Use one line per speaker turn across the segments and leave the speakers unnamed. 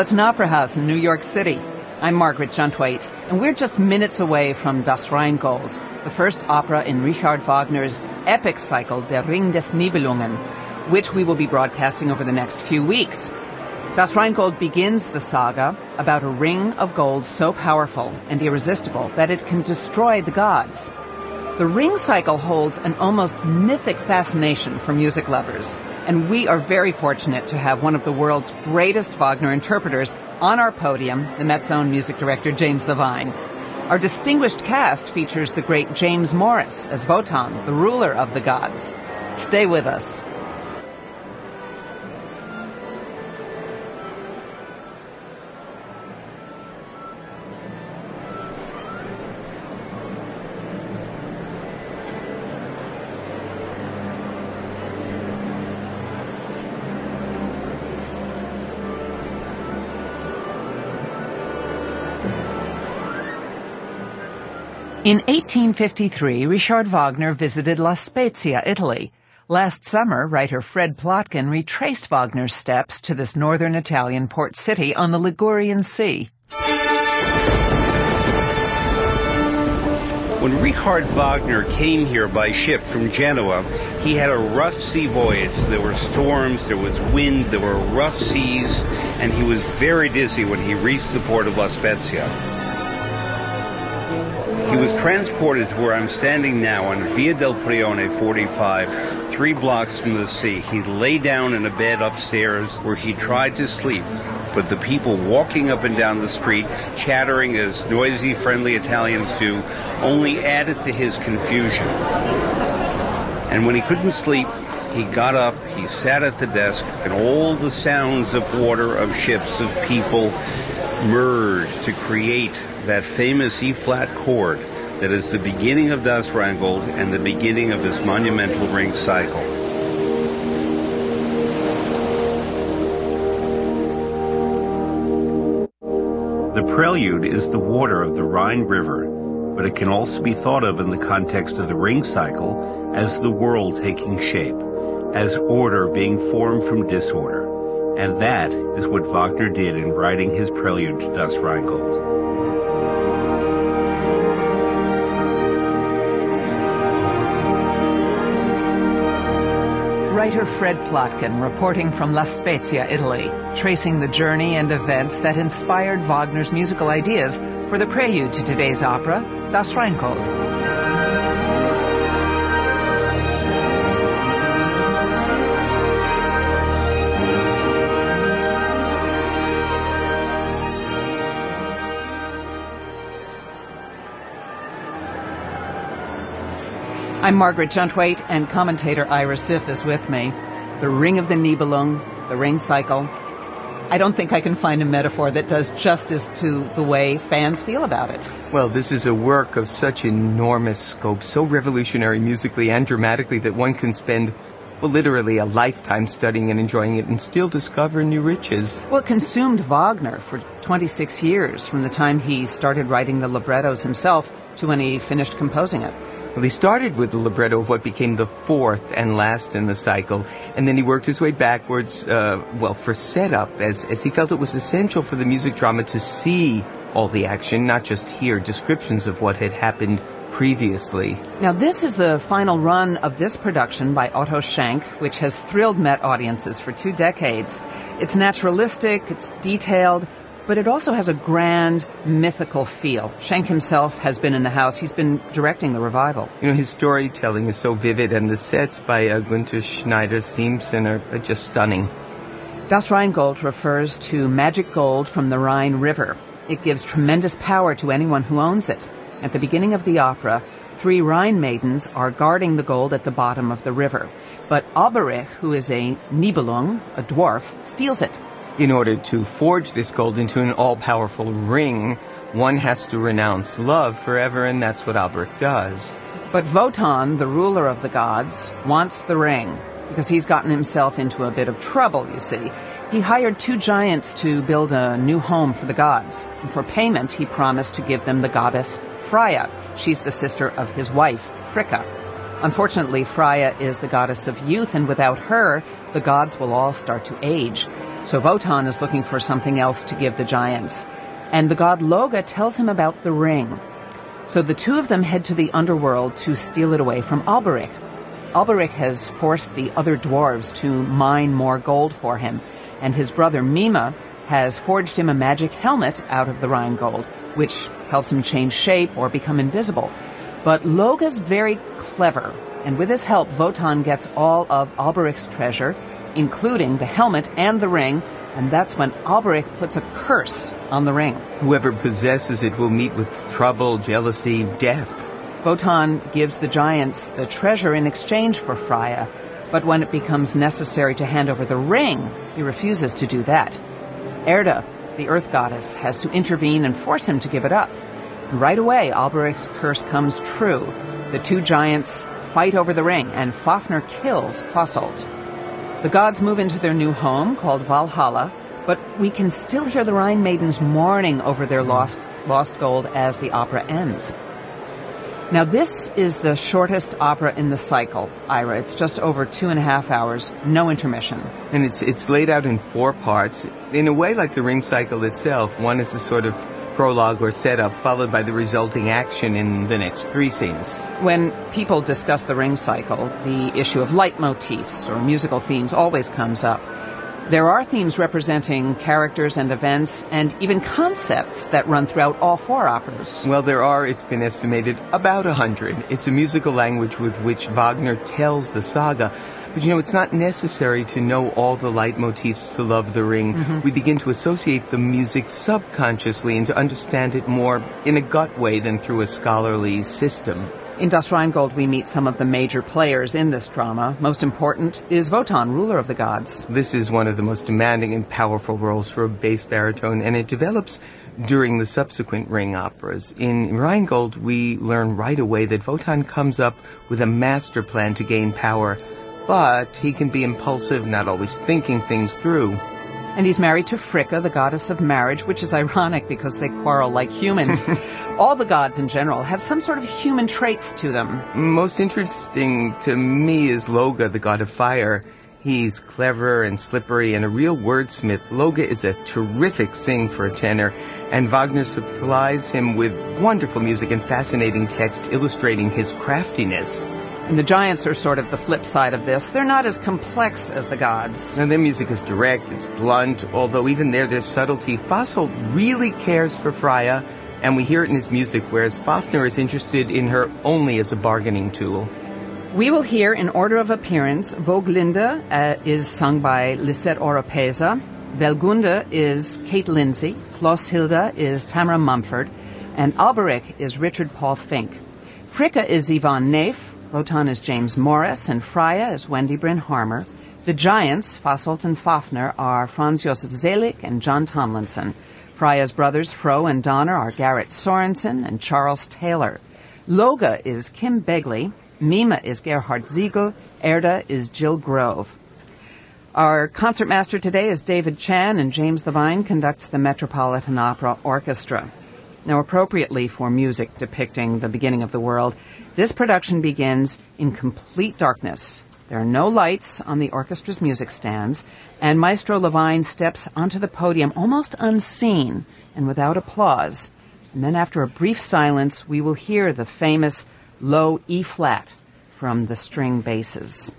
It's an opera house in New York City. I'm Margaret Juntwaite, and we're just minutes away from Das Rheingold, the first opera in Richard Wagner's epic cycle, Der Ring des Nibelungen, which we will be broadcasting over the next few weeks. Das Rheingold begins the saga about a ring of gold so powerful and irresistible that it can destroy the gods. The ring cycle holds an almost mythic fascination for music lovers, and we are very fortunate to have one of the world's greatest Wagner interpreters on our podium, the Met's own music director, James Levine. Our distinguished cast features the great James Morris as Wotan, the ruler of the gods. Stay with us. In 1853, Richard Wagner visited La Spezia, Italy. Last summer, writer Fred Plotkin retraced Wagner's steps to this northern Italian port city on the Ligurian Sea.
When Richard Wagner came here by ship from Genoa, he had a rough sea voyage. There were storms, there was wind, there were rough seas, and he was very dizzy when he reached the port of La Spezia. He was transported to where I'm standing now on Via del Prione 45, three blocks from the sea. He lay down in a bed upstairs where he tried to sleep, but the people walking up and down the street, chattering as noisy, friendly Italians do, only added to his confusion. And when he couldn't sleep, he got up, he sat at the desk, and all the sounds of water, of ships, of people merged to create that famous E flat chord that is the beginning of Das Rheingold and the beginning of his monumental ring cycle. The prelude is the water of the Rhine River, but it can also be thought of in the context of the ring cycle as the world taking shape, as order being formed from disorder. And that is what Wagner did in writing his prelude to Das Rheingold.
Writer Fred Plotkin reporting from La Spezia, Italy, tracing the journey and events that inspired Wagner's musical ideas for the prelude to today's opera, Das Rheingold. I'm Margaret Juntwaite, and commentator Ira Siff is with me. The Ring of the Nibelung, the Ring Cycle. I don't think I can find a metaphor that does justice to the way fans feel about it.
Well, this is a work of such enormous scope, so revolutionary musically and dramatically that one can spend well, literally a lifetime studying and enjoying it and still discover new riches.
Well, it consumed Wagner for 26 years from the time he started writing the librettos himself to when he finished composing it.
Well, he started with the libretto of what became the fourth and last in the cycle, and then he worked his way backwards, uh, well, for setup, as, as he felt it was essential for the music drama to see all the action, not just hear descriptions of what had happened previously.
Now, this is the final run of this production by Otto Schenk, which has thrilled Met audiences for two decades. It's naturalistic, it's detailed, but it also has a grand mythical feel. Schenk himself has been in the house. He's been directing the revival.
You know, his storytelling is so vivid, and the sets by uh, Gunther Schneider Simpson are, are just stunning.
Das Rheingold refers to magic gold from the Rhine River. It gives tremendous power to anyone who owns it. At the beginning of the opera, three Rhine maidens are guarding the gold at the bottom of the river. But Alberich, who is a Nibelung, a dwarf, steals it
in order to forge this gold into an all-powerful ring, one has to renounce love forever, and that's what Albert does.
But Wotan, the ruler of the gods, wants the ring because he's gotten himself into a bit of trouble, you see. He hired two giants to build a new home for the gods. And for payment, he promised to give them the goddess Freya. She's the sister of his wife, Fricka. Unfortunately, Freya is the goddess of youth, and without her, the gods will all start to age. So Wotan is looking for something else to give the giants. And the god Loga tells him about the ring. So the two of them head to the underworld to steal it away from Alberic. Alberic has forced the other dwarves to mine more gold for him, and his brother Mima has forged him a magic helmet out of the Rhine gold, which helps him change shape or become invisible. But Loga's very clever, and with his help, Wotan gets all of Alberic's treasure, including the helmet and the ring, and that's when Alberic puts a curse on the ring.
Whoever possesses it will meet with trouble, jealousy, death.
Wotan gives the giants the treasure in exchange for Freya, but when it becomes necessary to hand over the ring, he refuses to do that. Erda, the earth goddess, has to intervene and force him to give it up. Right away, Alberic's curse comes true. The two giants fight over the ring, and Fafnir kills Fasolt. The gods move into their new home, called Valhalla, but we can still hear the Rhine maidens mourning over their lost, lost gold as the opera ends. Now, this is the shortest opera in the cycle, Ira. It's just over two and a half hours, no intermission.
And it's, it's laid out in four parts. In a way, like the ring cycle itself, one is a sort of prologue or setup, followed by the resulting action in the next three scenes.
When people discuss the ring cycle, the issue of leitmotifs or musical themes always comes up. There are themes representing characters and events and even concepts that run throughout all four operas.
Well, there are, it's been estimated, about a hundred. It's a musical language with which Wagner tells the saga, but you know, it's not necessary to know all the leitmotifs to love the ring. Mm-hmm. We begin to associate the music subconsciously and to understand it more in a gut way than through a scholarly system.
In Das Rheingold, we meet some of the major players in this drama. Most important is Wotan, ruler of the gods.
This is one of the most demanding and powerful roles for a bass baritone, and it develops during the subsequent ring operas. In Rheingold, we learn right away that Wotan comes up with a master plan to gain power but he can be impulsive, not always thinking things through.
And he's married to Fricka, the goddess of marriage, which is ironic because they quarrel like humans. All the gods in general have some sort of human traits to them.
Most interesting to me is Loga, the god of fire. He's clever and slippery and a real wordsmith. Loga is a terrific sing for a tenor, and Wagner supplies him with wonderful music and fascinating text illustrating his craftiness.
The giants are sort of the flip side of this. They're not as complex as the gods.
And their music is direct, it's blunt, although even there there's subtlety. Fasolt really cares for Freya, and we hear it in his music, whereas Fafnir is interested in her only as a bargaining tool.
We will hear in order of appearance, Voglinde uh, is sung by Lisette Oropesa, Velgunde is Kate Lindsay, Flosshilda is Tamara Mumford, and Alberic is Richard Paul Fink. Fricka is Yvonne Naif, Wotan is James Morris, and Freya is Wendy Bryn Harmer. The giants, Fasolt and Fafnir, are Franz Josef Zelig and John Tomlinson. Freya's brothers, Fro and Donner, are Garrett Sorensen and Charles Taylor. Loga is Kim Begley. Mima is Gerhard Ziegel. Erda is Jill Grove. Our concertmaster today is David Chan, and James Levine conducts the Metropolitan Opera Orchestra. Now, appropriately for music depicting the beginning of the world, this production begins in complete darkness. There are no lights on the orchestra's music stands, and Maestro Levine steps onto the podium almost unseen and without applause. And then, after a brief silence, we will hear the famous low E flat from the string basses.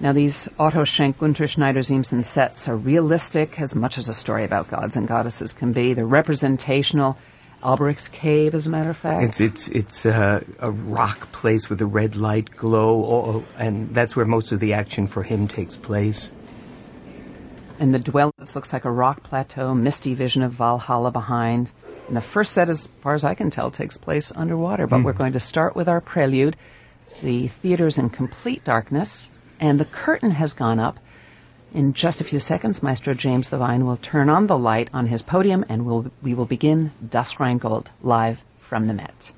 Now, these Otto Schenk, Gunther Schneider Siemsen sets are realistic as much as a story about gods and goddesses can be. They're representational Alberic's Cave, as a matter of fact.
It's it's it's uh, a rock place with a red light glow, and that's where most of the action for him takes place.
And the dwellings looks like a rock plateau, misty vision of Valhalla behind. And the first set, as far as I can tell, takes place underwater. But mm. we're going to start with our prelude. The theater's in complete darkness, and the curtain has gone up. In just a few seconds, Maestro James Levine will turn on the light on his podium and we'll, we will begin Das Rheingold live from the Met.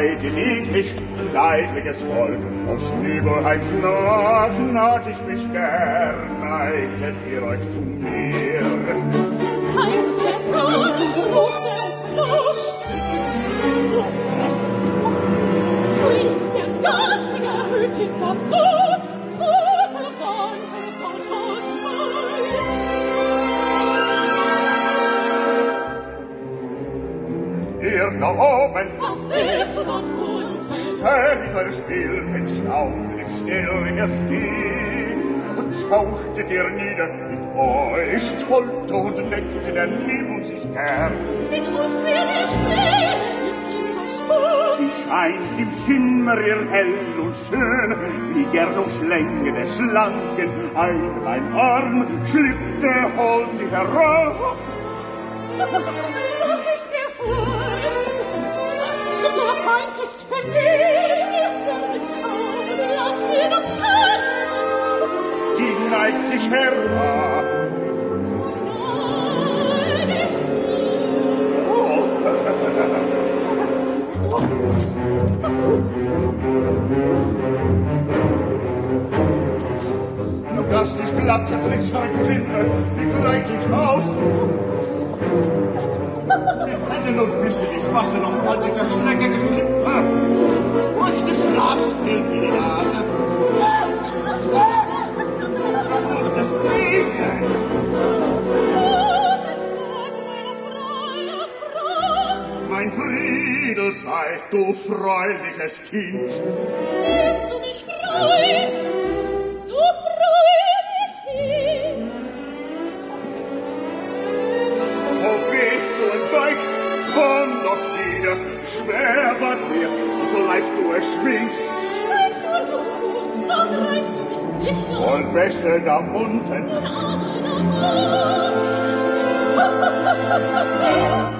Die liegt mich, leidliches Volk, uns Nübelheims wir glauben.
Was willst du dort uns?
Stellt euer Spiel mit schaulig still ihr Stieg und tauchtet ihr nieder mit euch stolz und neckt der neben sich gern.
Mit uns will ihr spielen,
Sie scheint im Schimmer ihr hell und schön, wie gern ums umschlänge der schlanken ein Eiblein Arm, schlüpfte holt sie herab. das nicht glatte glitzert Klinge, wie gleit ich aus. Schlangen und Fische nicht waschen, obwohl sie zur Schlange geschlüpft hat. Wo ist das Schlafspiel in der Nase? Da muss das Eis sein. Mein Friedel, sei du freuliches Kind.
Willst du mich freuen?
besser da unten.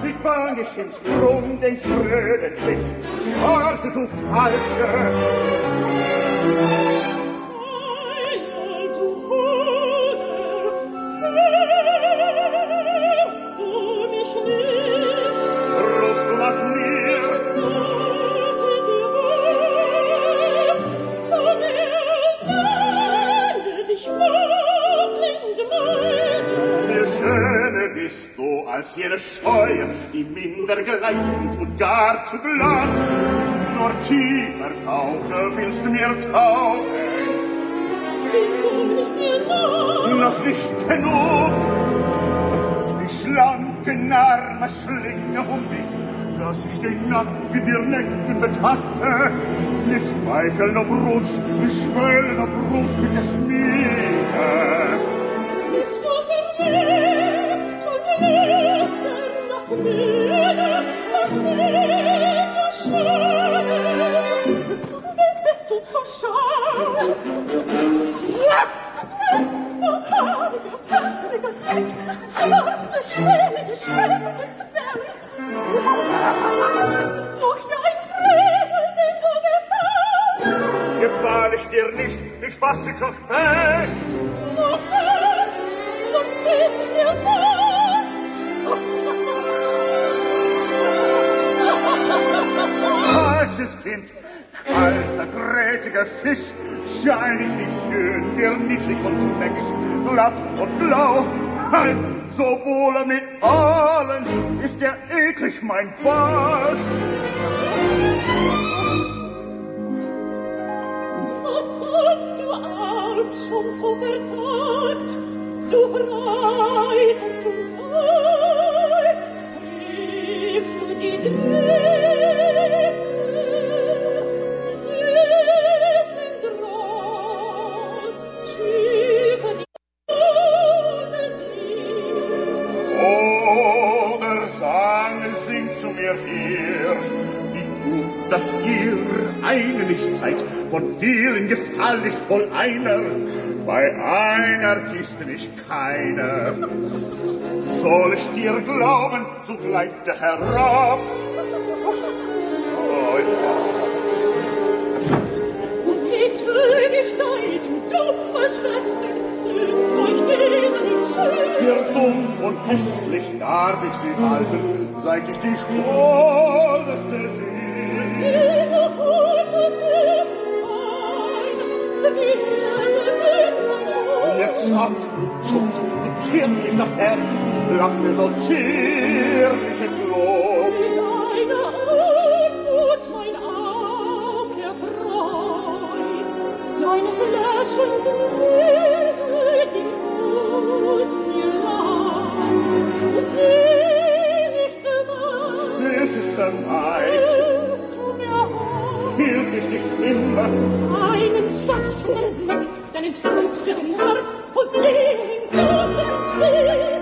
Wie fang ich im Sprung, den spröden Fisch, Warte, du Falsche. schleichend und gar zu glatt. Nur tiefer tauche willst du mir tauchen.
Nicht genug.
Noch nicht genug. Die schlanken Arme schlinge um mich, dass ich den Nacken dir necken betaste. Mit schmeichelnder Brust, mit schwellender Brust, mit der Schmiede.
Bist du verrückt und lässt den Nacken
Gefahr ich dir nicht, ich fasse schon grätiger Fisch, scheinig wie schön, dir niedlich und neckig, glatt und blau. So wohl mit allen ist der eklig mein Bart.
Was sollst du arm schon so verzagt? Du verbreitest uns ein, trägst du die Drähte,
vielen gefall ich voll einer, bei einer Kiste nicht keiner. Soll ich dir glauben, so gleitet er herab. Oh, ja.
Und wie trügig seid, dumme Schwester, dünkt euch diese nicht schön.
Für dumm und hässlich darf ich sie halten, seit ich die sehe.
Singe fort
Jetzt hat so ziert sich das Herz, lach mir so zierliches Lob.
Mit deiner Anmut mein Aug erfreut, deines Lächelns milden Mut mir leid. Seligste Maid,
seligste Maid, hielt ich dich immer
deinen Stadt. deinen Blick, deinen strucheren Hart und sehen, wo steht.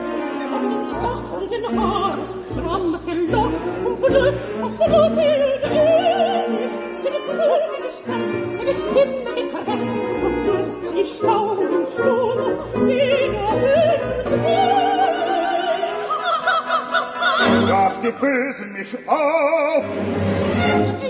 Auf den Arsch, strammes Gelock und Blut, das blutige Ewig. Deine blutige Gestalt, deine Stimme gekreckt und durch die staunenden Stunde sie erhöht
sie bösen mich auf!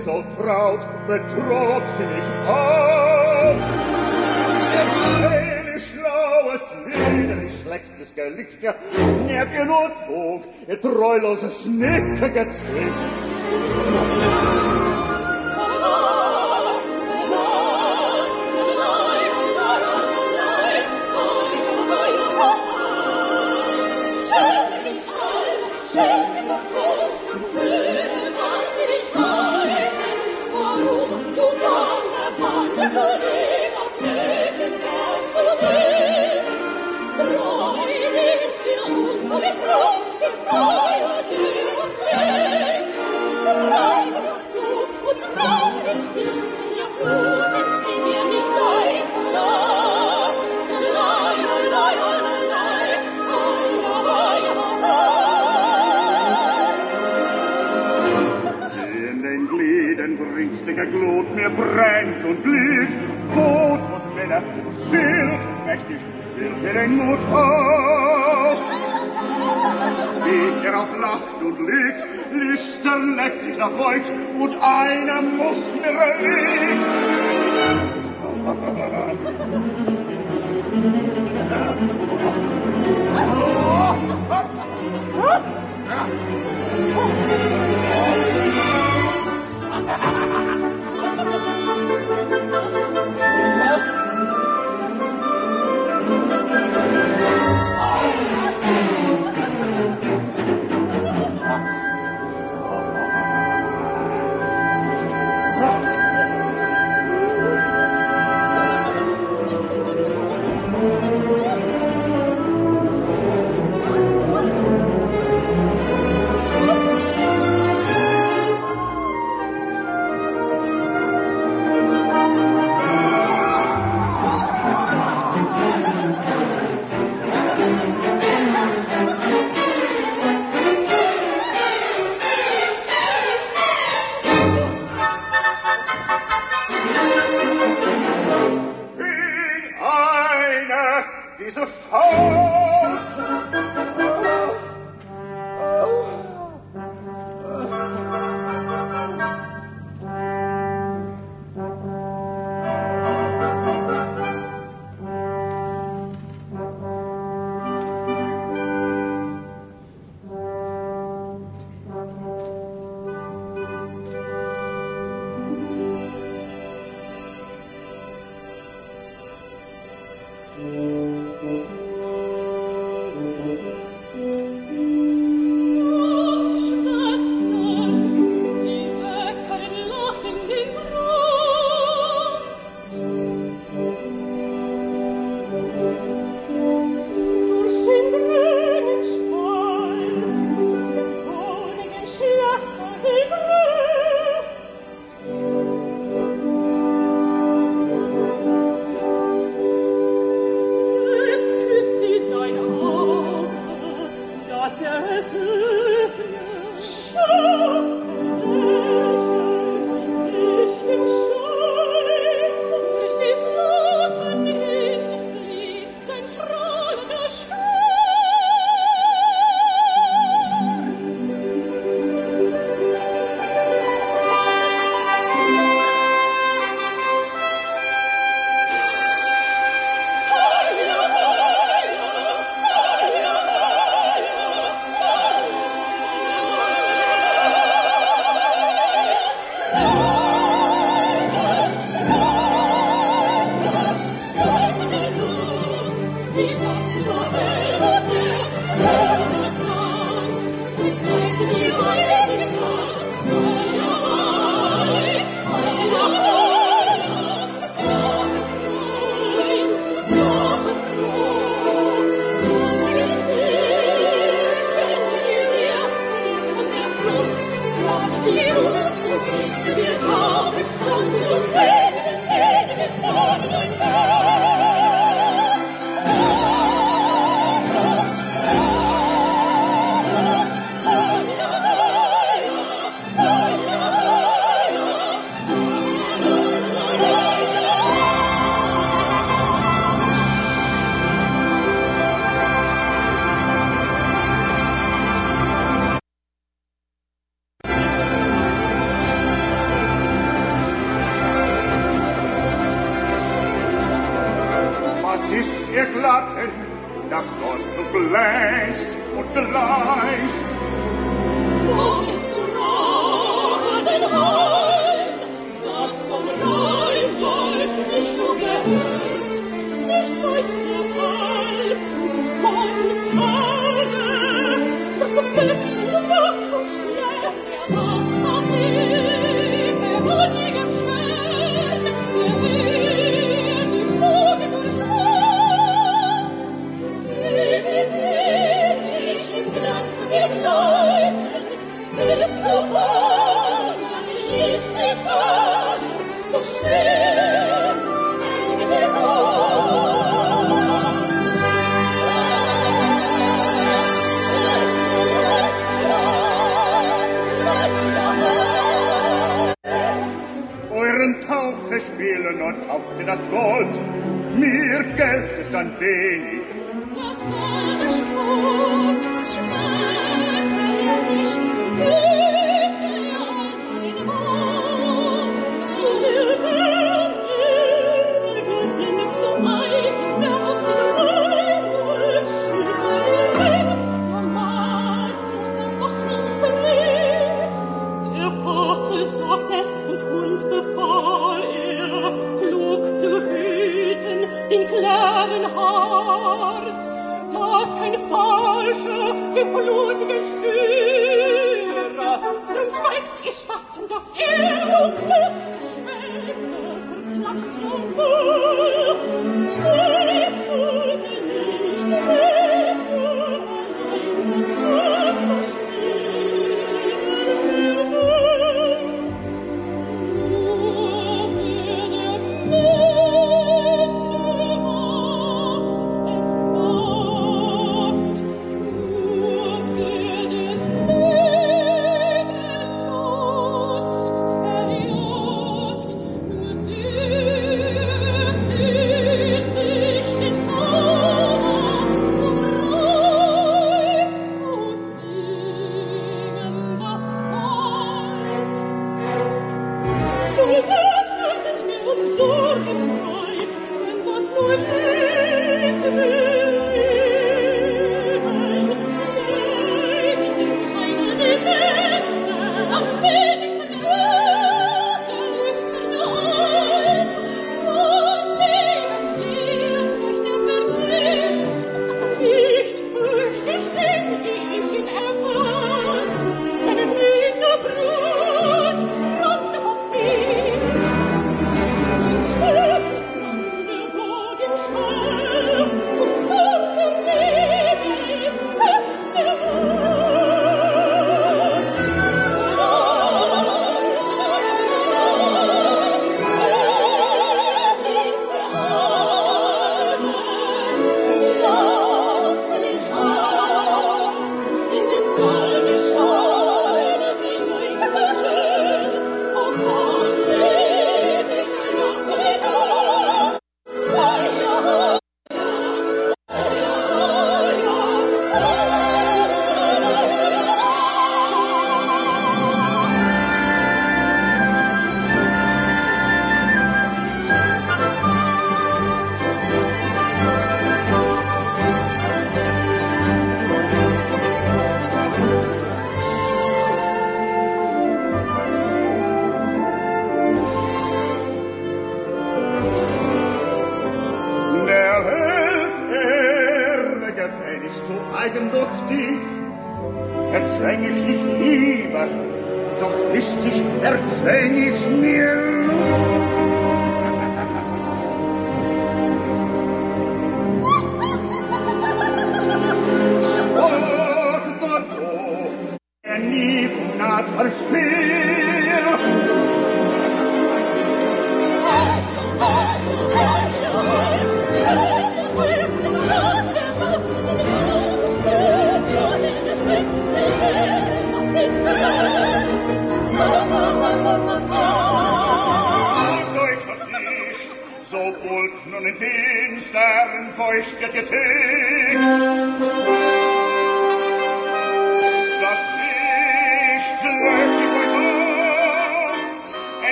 so traut, betrog sie mich auch. Ihr schäle, schlaues, widerlich schlechtes Gelichter, nährt ihr nur Tog, ihr treuloses Nicke gezwingt. Listiger Glut mir brennt und glüht, Wut und Männer, Wild, mächtig, will mir den Mut auf. Wie er auf Nacht und lügt, lüstern leckt sich nach euch, und einer muss mir liegen. das the glänzt und
the Wo das Gold, mir Geld ist ein wenig.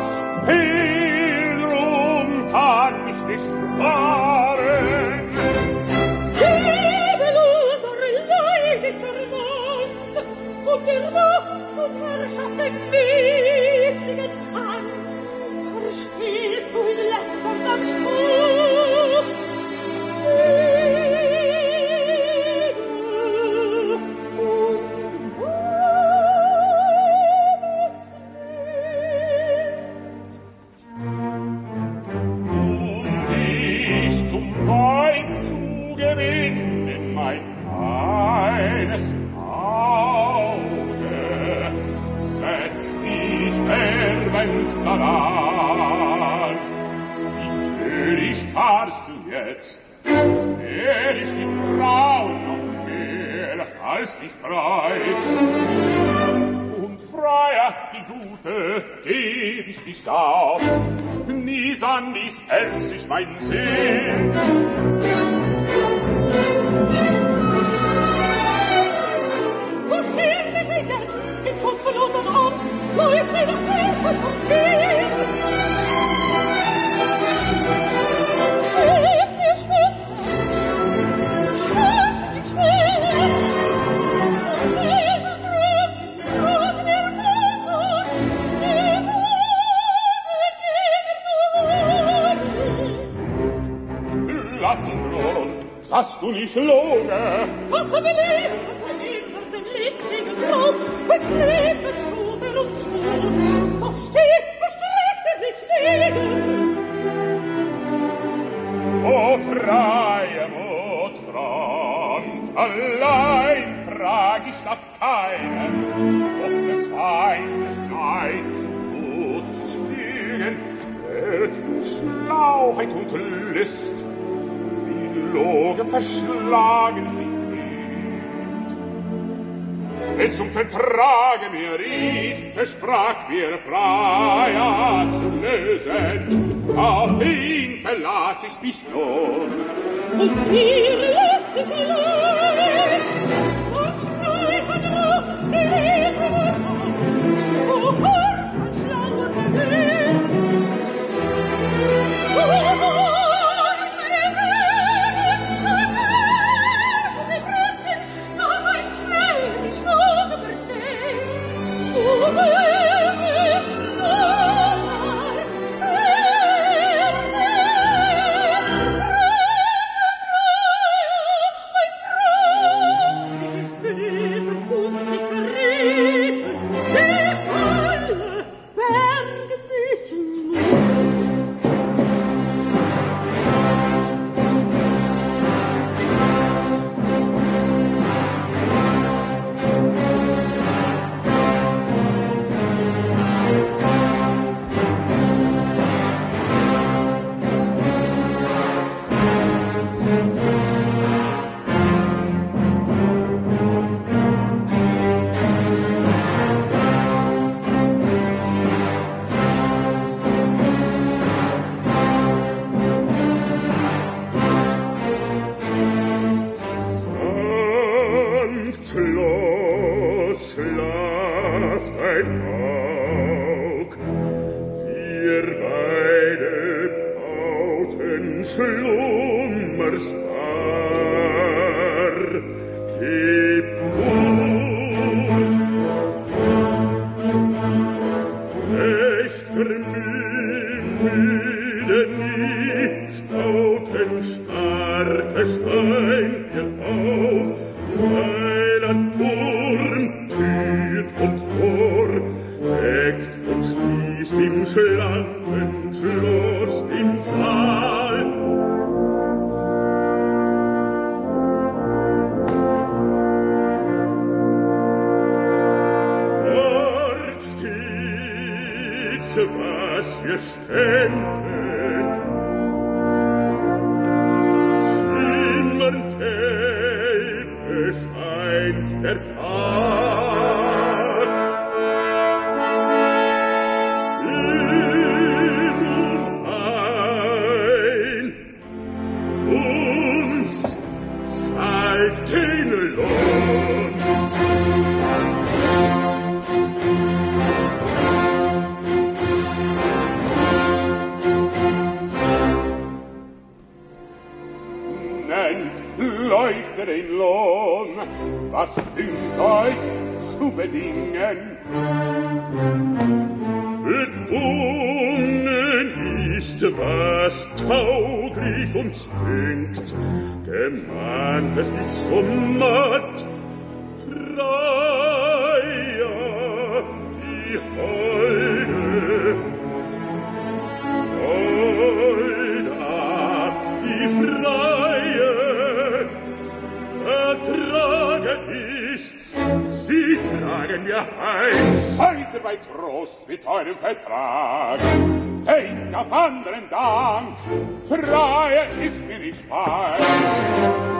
das
Pilgrim kann mich nicht
wahren. Hebeloser leidig verwandt, und der Macht und Herrschaft
entwehen. hält sich mein
See. Prage mir riet, es sprach mir
freier zum Lösen, auf ihn verlass ich mich schon.
Und
ihre land es nicht so matt. freier die Heude. Heuda, die Freie, ertrage nichts, sie tragen wir heim.
Seid bei Trost mit eurem Vertrag, Denk auf anderen Dank, Freie ist mir nicht fein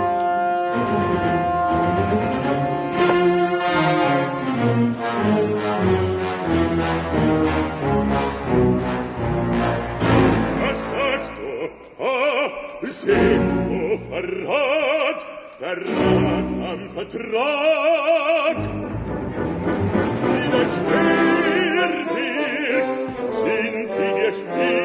verrat, ah, verrat am Vertrag. Niemand schwer dich, sind sie dir Spiel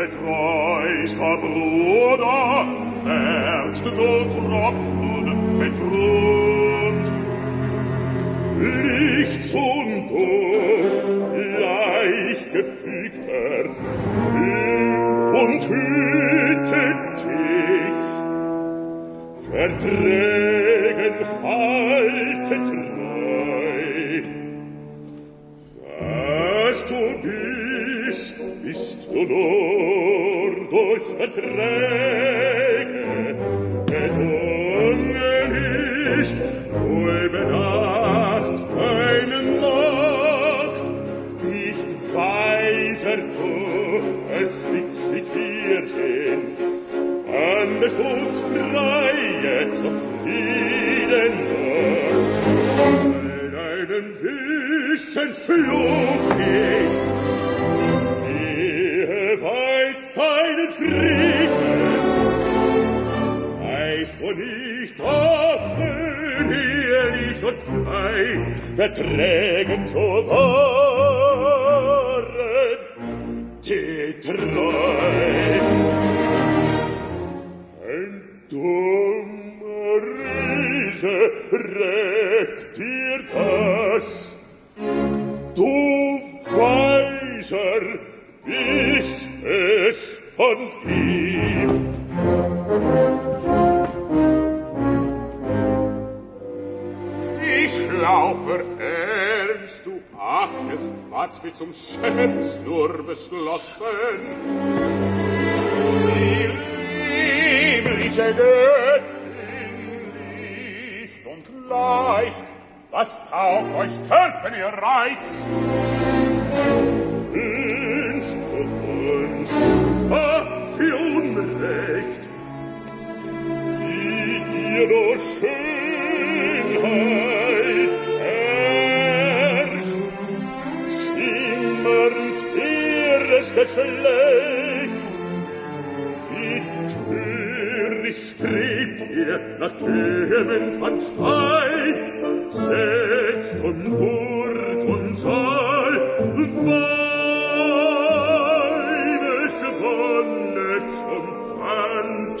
getreuster Bruder, erst du Tropfen bedroht.
Licht und Tod, leicht gefügter, und hütet dich. Verträgen haltet treu, was du bist, ist dolor durch Verträge gedungen ist, wohl bedacht keine Macht, ist weiser du, als witzig wir sind, an des Huts freie zum Frieden nur, weil einen Wissensfluch geht, reich und frei, verträgen zu wahren die Treu. Ein dummer Riese rät dir das, du weiser bist es von ihm.
ich laufer ernst, du hattest was wie zum Schems nur beschlossen. Ihr liebliche Göttin, Licht und Leicht, was taugt euch Körpen ihr Reiz?
Wünscht und wünscht, ah, für Unrecht, die ihr doch Seite schlägt. Wie törig strebt ihr nach Türmen von Stein, setzt um Burg und Saal, Weibes Wonne zum Pfand.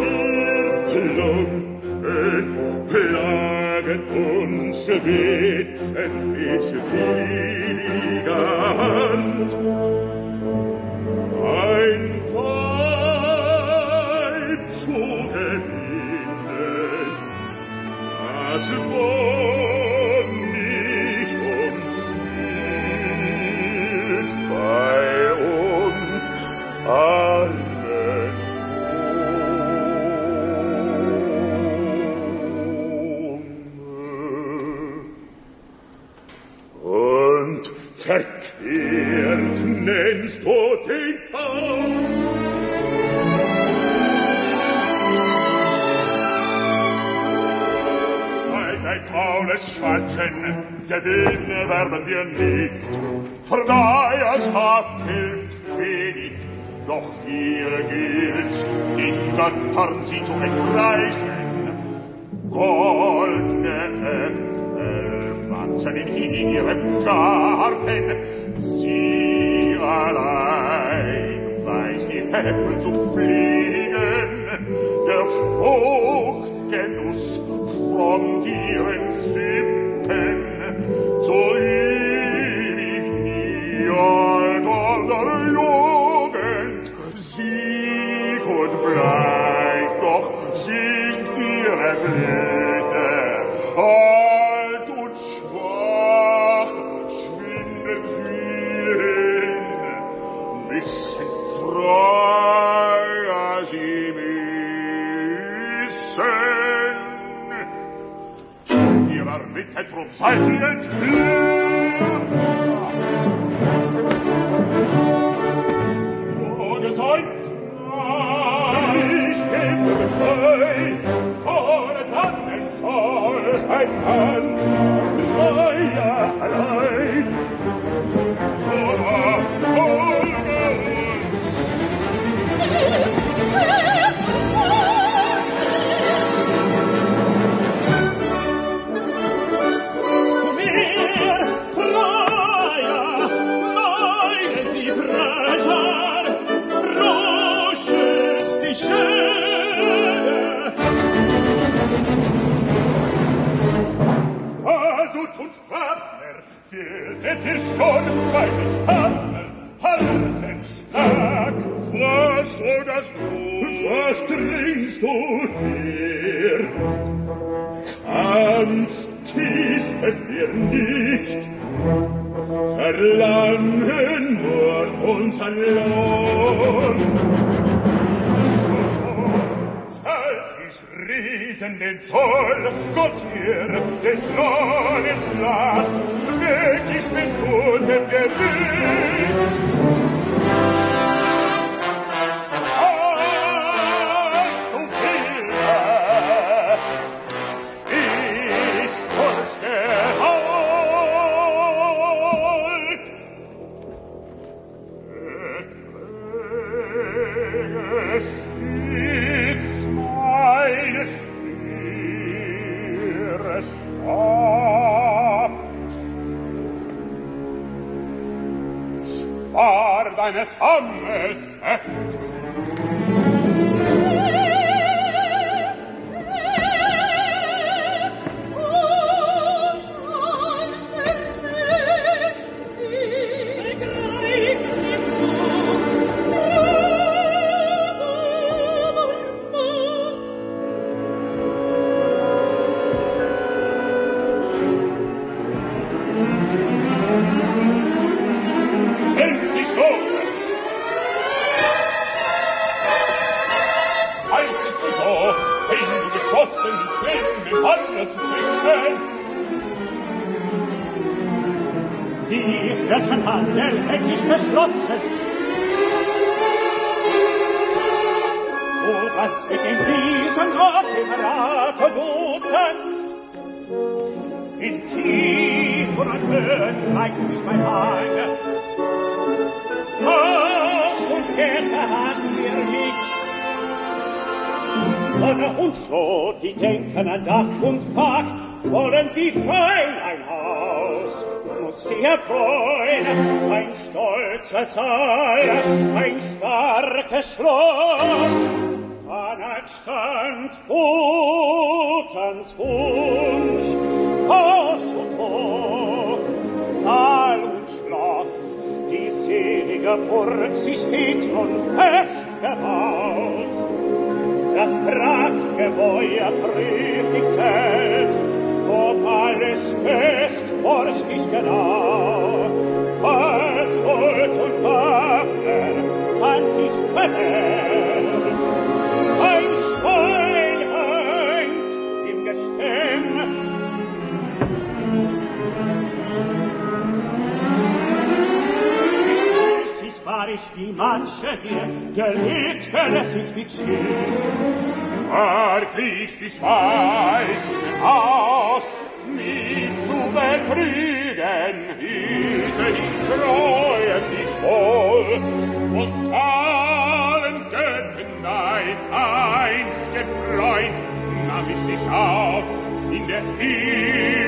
Ihr Plumpet, Plan, Wegen uns beten ich liegend. Ein Weib zu gewinnen, das wohl nicht umhielt bei uns.
Schatten, gewinne Winde werben dir nicht. Verdeiers Haft hilft wenig, doch viel gilt's, den Göttern sie zu entreißen. Goldne Äpfel wachsen in ihrem Garten, sie
allein weiß die Äpfel zu pflegen, der Fruchtgenuss von dir entsippen, so ewig nie alt an der Jugend Sieg und Bleib. eurer Mitte drum seid ihr entführt. Wohl gesäumt, ich gebe Geschrei, vor dann ein Volk, ein Mann, Freier allein. Fühltet ihr schon meines Hammers harten Schlag? Was forderst du? Was dringst du hier? Angst tiefen wir nicht, verlangen nur unser Lohn. Riesen den Zoll, Gott Gottier des Lohnes Last, wirklich mit gutem Gewicht.
Flasche hier, der verlässig mit schild.
Artig dich weiß aus, mich zu betrügen, hüte die Treue dich wohl, von allen Götten dein einst gefreut, nahm ich dich auf in der Ehe.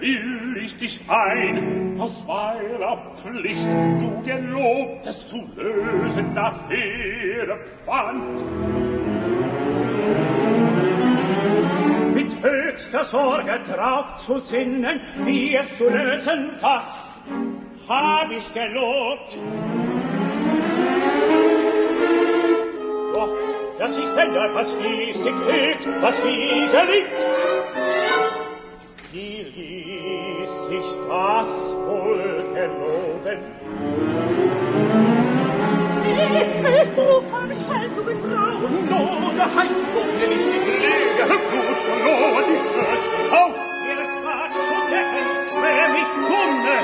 Will ich dich ein, aus weiler Pflicht du dir lobtest zu lösen das hehre Pfand. Mit höchster Sorge drauf zu sinnen, wie es zu lösen, das hab ich gelobt. Doch, das ist denn etwas, wie sich fehlt, was wie gelingt. viel ließ sich das wohl geloben.
Sie so vom Schelm betraut.
No, da heißt ohne nicht ich lege Gut, no, die Fürst mich auf, ihre Schlag zu decken, schwer mich kunde.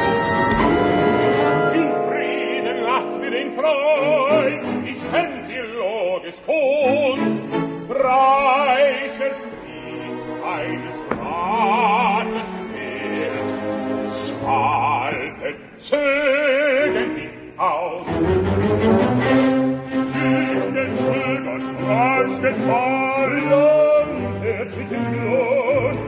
In Frieden lass mir den Freund. Welt zögert ihn auf. Nicht gezögert, rasch gezahlen, herzlichen Lohn.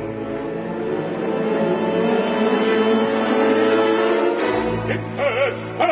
Jetzt
verstanden,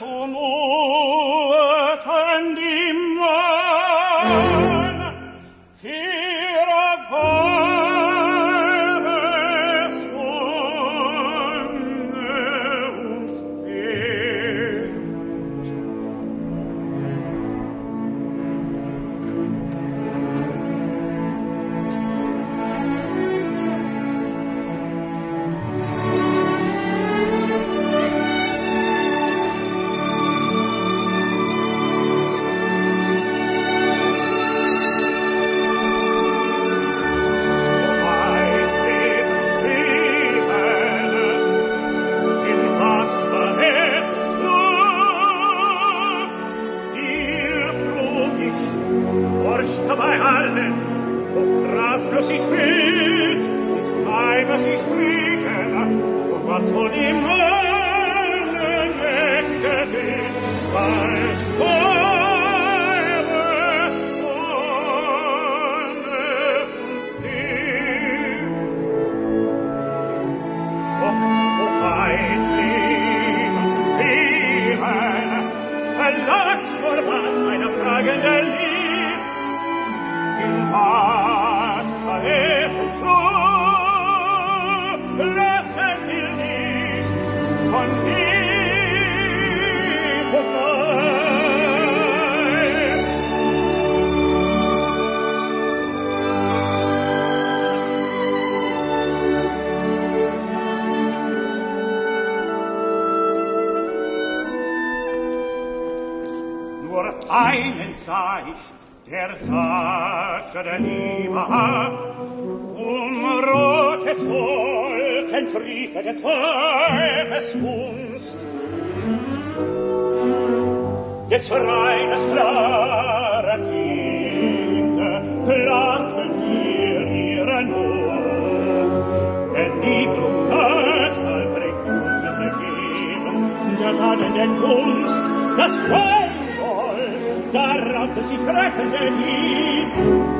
sono Schärfe der Liebe hat, um rotes Wolken triete des Weibes Kunst. Des reines klare Kinder klagte mir ihre Not, denn die Brunatmal bringt unvergebens, der Taten der Kunst, das Wein darauf, dass ich rettende Liebe.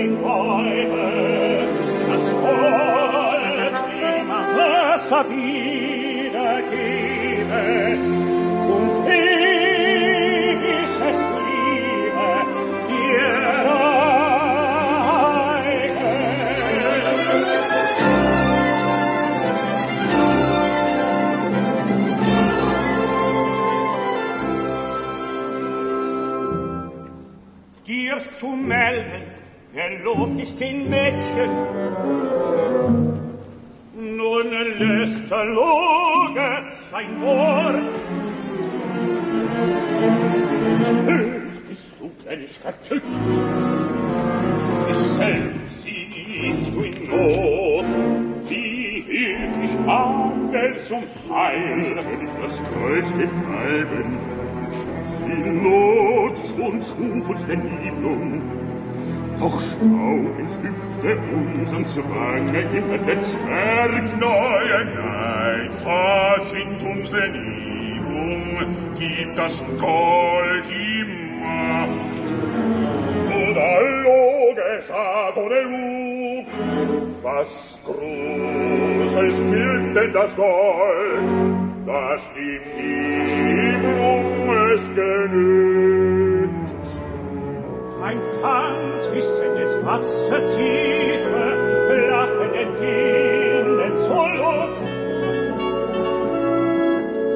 sing bei das Wort, was verlotigt in Mädchen. Nun lässt er loget sein Wort. Höchst bist du, Kleinigkeit, tückisch. Ich selbst siehst du in Not, wie hilf ich Angel zum Heil. wenn ich das Kreuz betreiben, viel Not stund, Schuf uns und Verliebung, Doch schau, enthüpfte unsern Zwange in der Zwerg neue Neid, verzinnt uns der Nebung, gibt das Gold ihm Macht. Budallo geschah ohne Lug, was Großes gilt denn das Gold, das die Nebung es genügt ein Tanz wissen des Wassers Tiefe, lachen den Kindern zur Lust.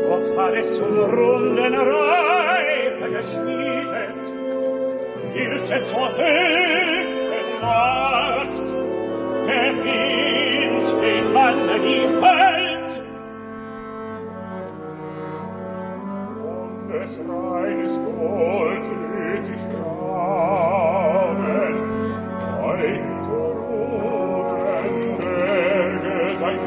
Dort war es um runden Reife geschmiedet, hielt es zur höchsten Macht, Wind, den Mann die Welt, des reines Gold lädt ich raben, ein Drogen, Berge sein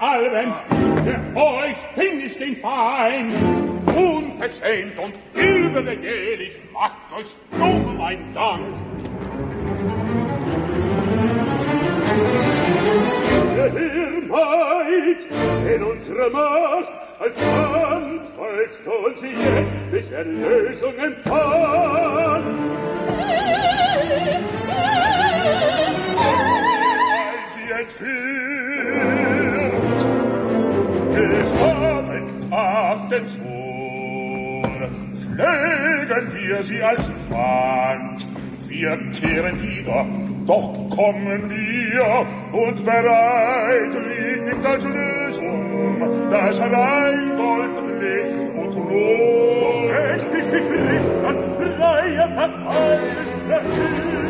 Alben, für euch find ich den Feind. Unverschämt und überbegehlich macht euch dumm mein Dank. Der Herr meint in unserer Macht, als Hand du sie jetzt, bis er Lösung den Zorn, pflegen wir sie als Pfand. Wir kehren wieder, doch kommen wir und bereit liegt als Lösung das Reingold, Licht und Ruhe. Recht ist die Frist an Reihe verfallen, der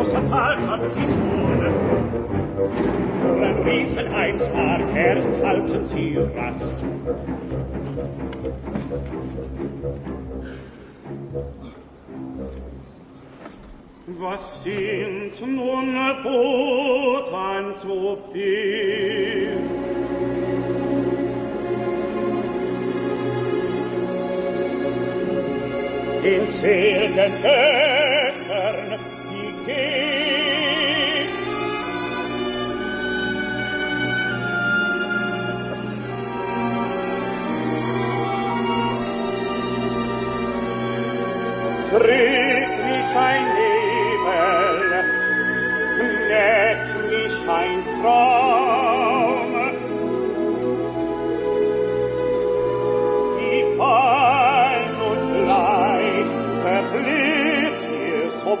großer Tal hat sie
schon. Beim Riesen eins Mark erst halten sie Rast. Was sind nun Fotan so viel? In Seelen trifft mich ein Nebel, näht mich ein Traum. Und Leid verblüht
mir
so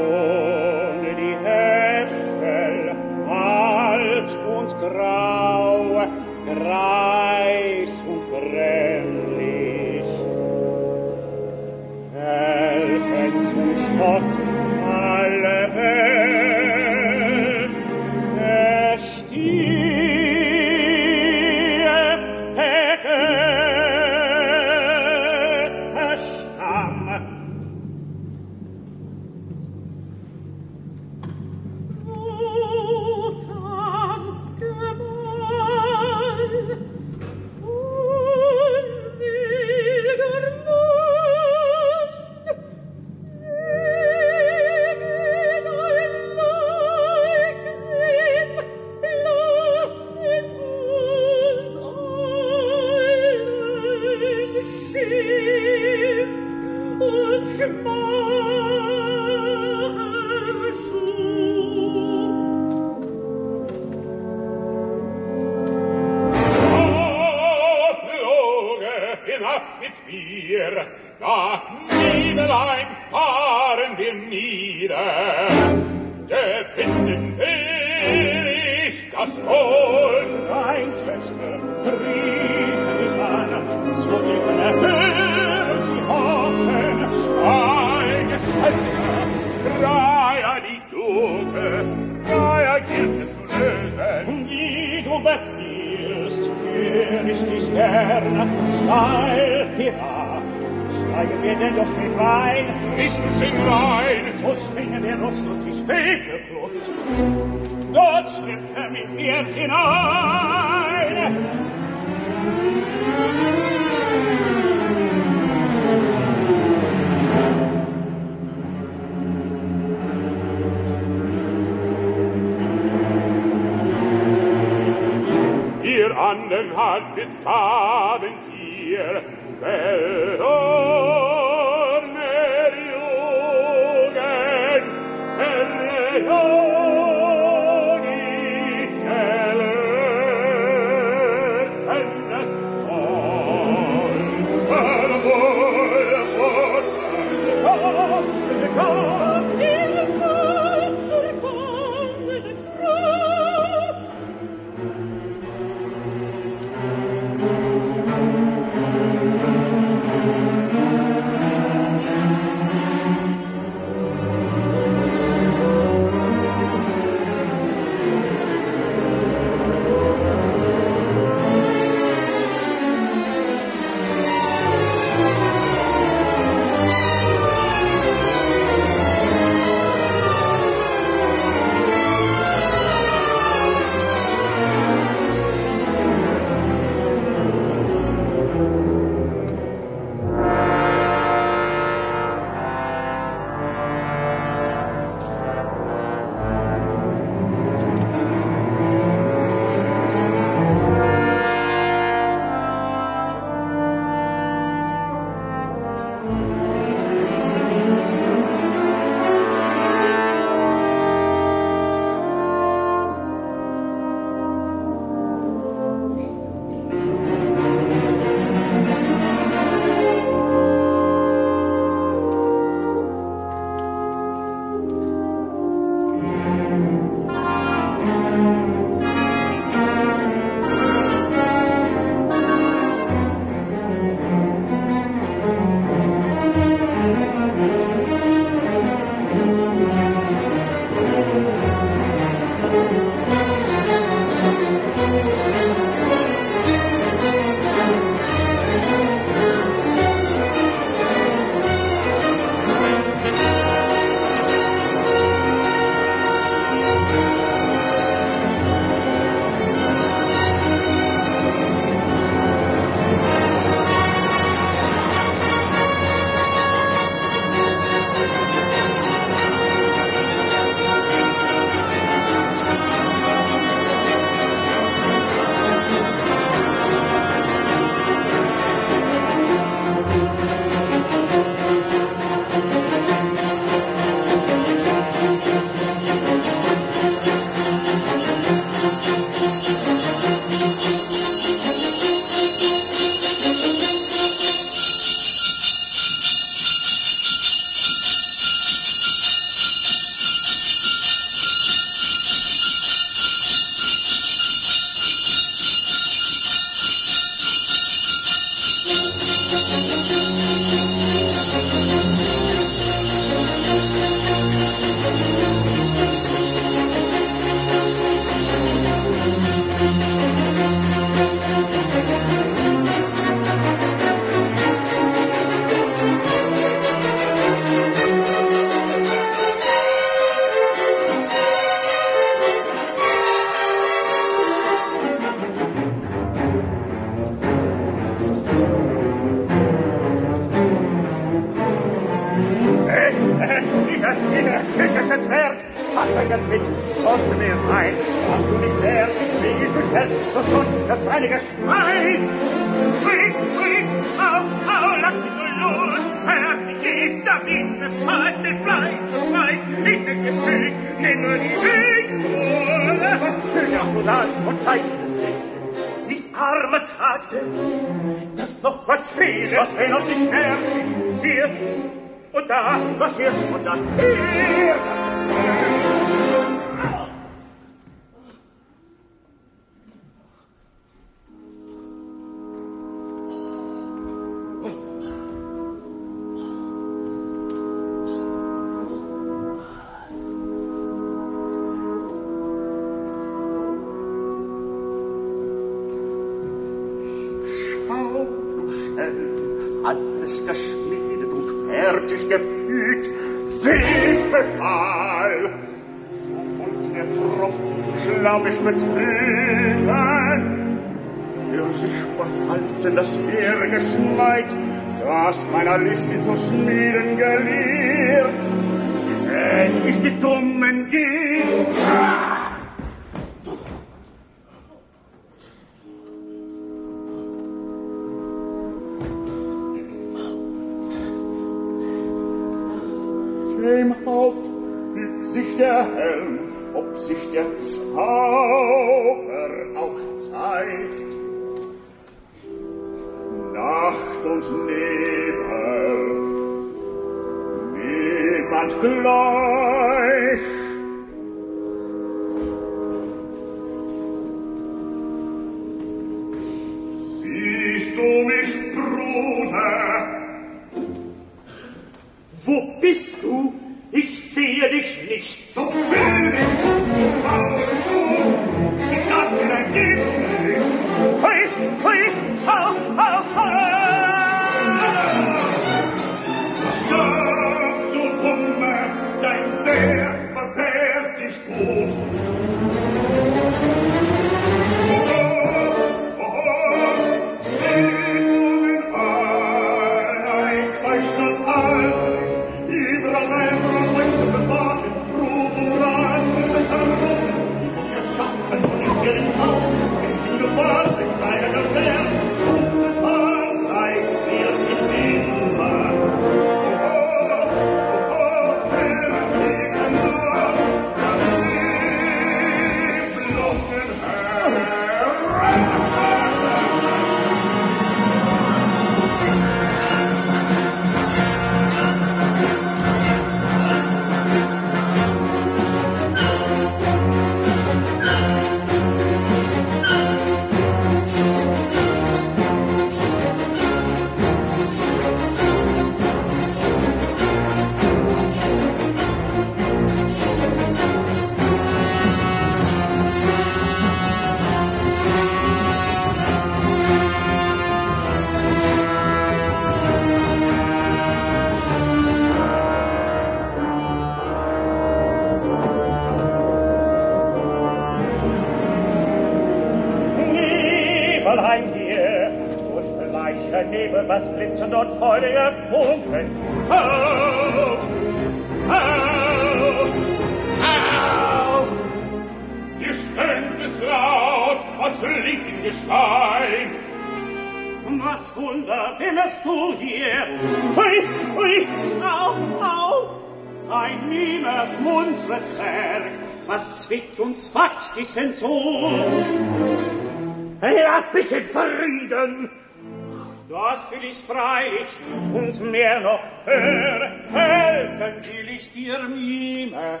Herr,
helfen will ich dir, Mime.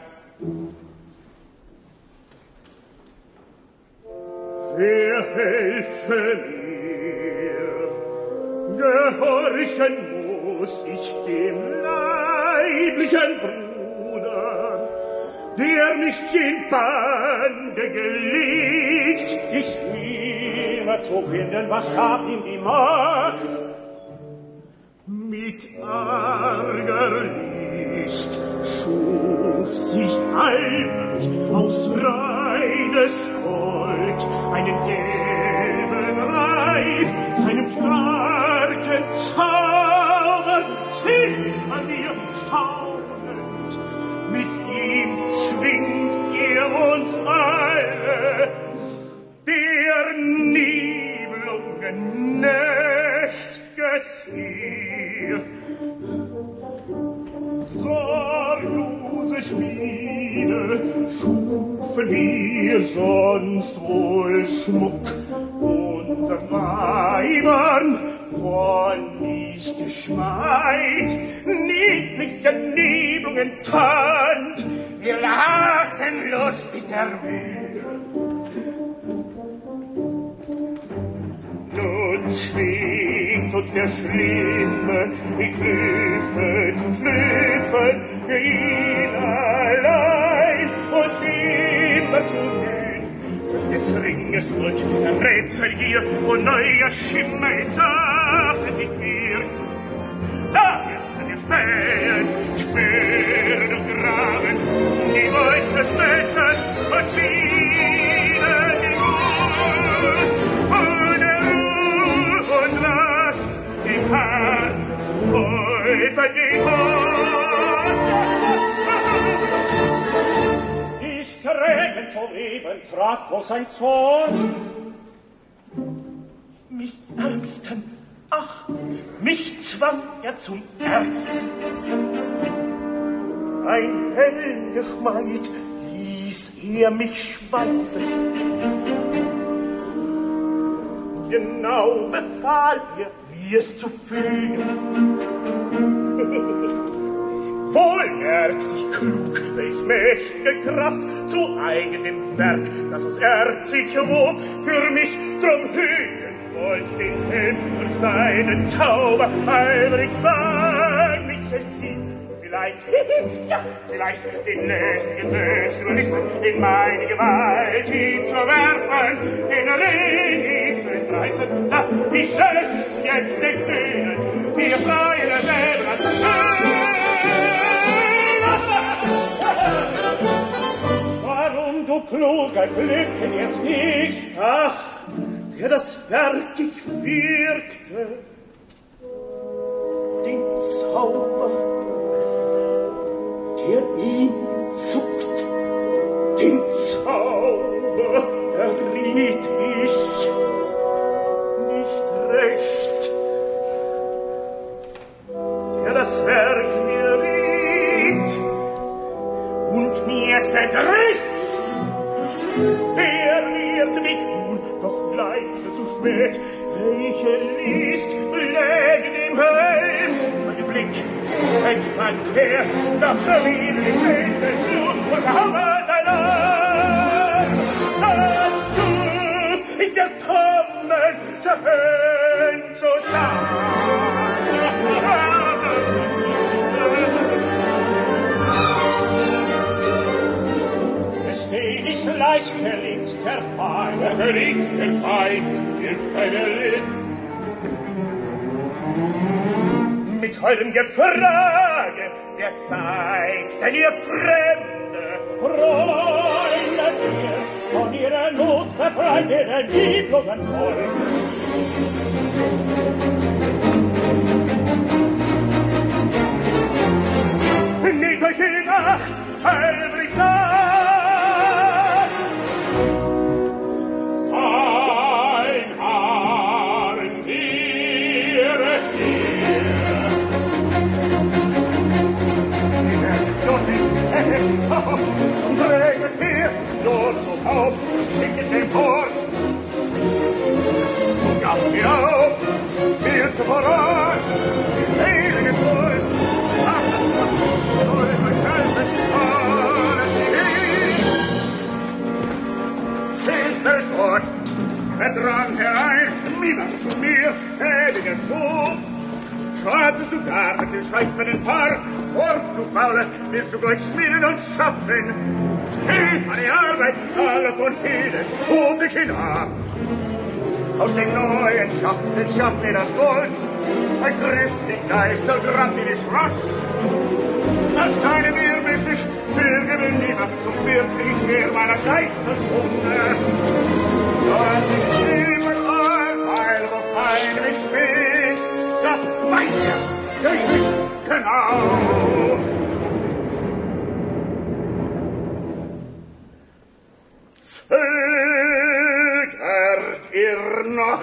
Wir helfen mir, gehorchen muss ich dem leiblichen Bruder, der mich in Bande gelegt,
ich nehme zu finden, was gab ihm die Macht,
mit Ärgerlist schuf sich albig aus reines Gold einen gelben Reif, seinem starken Zauber zieht an mir staunend. Mit ihm zwingt er uns alle der Nebelungen um Nächte schufen wir sonst wohl Schmuck unseren Weibern von nicht geschmeit, niedliche Nebelungen tönt, wir lachten lustig der Mühe. Nun zwingen bringt uns der Schlimme, die Klüfte zu schlüpfen, für ihn allein und immer zu mühen. Des Ringes Gold, der Rätsel hier, und neuer Schimmer in Sachen sich wirkt. Da müssen wir spähen, spüren und graben, die Wolke schmelzen und wir Er zu
leben, kraftlos ein Zorn.
Mich ärgsten, ach, mich zwang er zum Ärgsten. Ein hellen Geschmeid ließ er mich schweißen. Genau befahl er, es zu fügen. Wohl merkt ich klug, welch mächt'ge Kraft zu eigenem Werk, das uns erzig wob, für mich drum hüten wollt den Helm und seinen Zauber eifrig zwang mich entziehen. vielleicht, ja, vielleicht den lästigen Destruktionisten in meine Gewalt hinzuwerfen, den Regen zu entreißen, dass ich selbst jetzt den Tönen, wir freie Wälder
Warum, du kluger, Glück, es nicht,
ach, der das Werk ich wirkte, den Zauber der ihn zuckt. Den Zauber erriet ich. Nicht recht. Der das Werk mir riet und mir zerriss. Wer wird mich nun doch bleibe zu spät? Welche List lägen im Helm? Mein Blick Mensch, mein Pferd, das schon wieder im Winde schlug, und habe sein Arsch. Das Schuh in der Tommen, schön zu
tagen. steh dich leicht, König, der Feind.
Der König, der Feind, hilft keine List
mit eurem Gefrage, wer seid denn ihr Fremde?
Fräulein, dir, von ihrer Not befreit ihre lieblosen Volk.
Nehmt euch in Acht, Helbrich, nur zum schickt den Port. So gab mir auf, mir zu voran, heiliges Volk, ach, das soll euch helfen, alles hin. Hilft der Sport, er drang herein, niemand zu mir, schädiger Schub, Schwarzest du gar mit dem schweifenden Paar, fort, du Faule, willst du gleich schmieden und schaffen. Hey, meine Arbeit, alle von hinnen, holt dich hinab. Aus den neuen Schaften schafft mir das Gold, ein Christi Geißel grabt in die Schloss. Das keine mehr bis ich will gewinnen lieber zum wirklich schwer meiner Geißelstunde. Dass ich immer all heil, kein mich spielt, das weiß er, der ich genau. noch.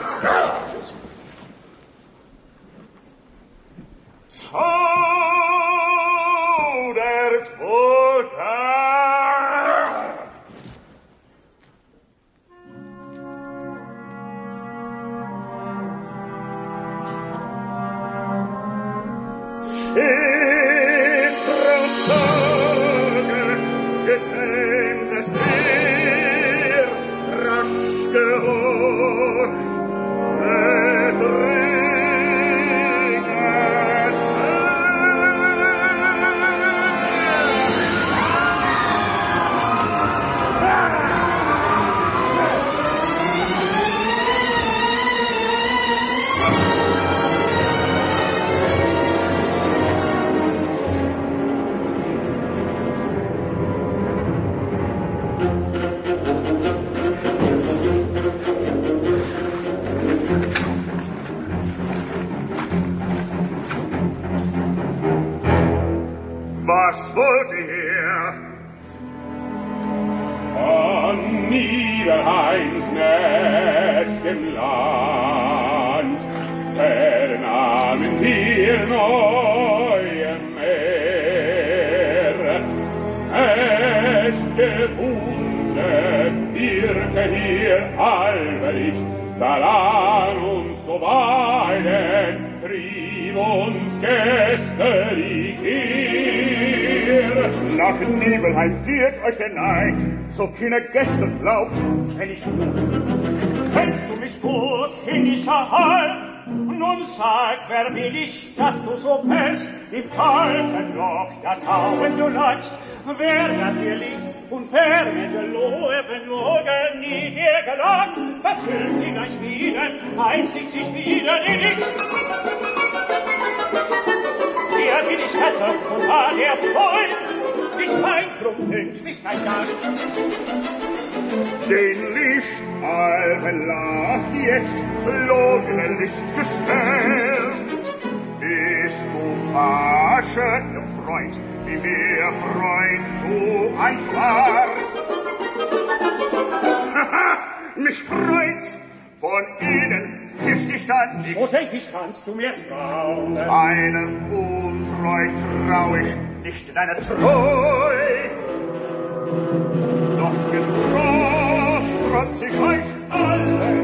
So was wollte? An
Niederheims nächtem Land vernahmen wir neue Meer. Echte Wunder wirkte hier allweg, daran uns
so
weinen, trieb uns Gäste
nach Nebelheim wird euch der Neid, so keine Gäste glaubt, kenn ich gut.
Kennst du mich gut, finnischer Hall? Nun sag, wer bin ich, dass du so bist, im kalten Loch der Tauen du läufst? wer hat dir Licht und wer in der Lohe belogen nie dir gelangt, was hilft dir dein Spielen, heiß ich sie spielen in dich. Wer bin ich hätte und war der Freund, nicht mein Grund ich nicht mein Gang.
Den Licht Lichtalben lacht jetzt, logene List gestellt. Bist du fasche, Freund, wie mir Freund du einst warst. Haha, mich freut's, von ihnen fürcht ich dann nicht.
Wo denk ich, kannst du mir trauen?
Deine Untreu trau ich nicht deine Treu. Doch getrost trotz ich euch alle.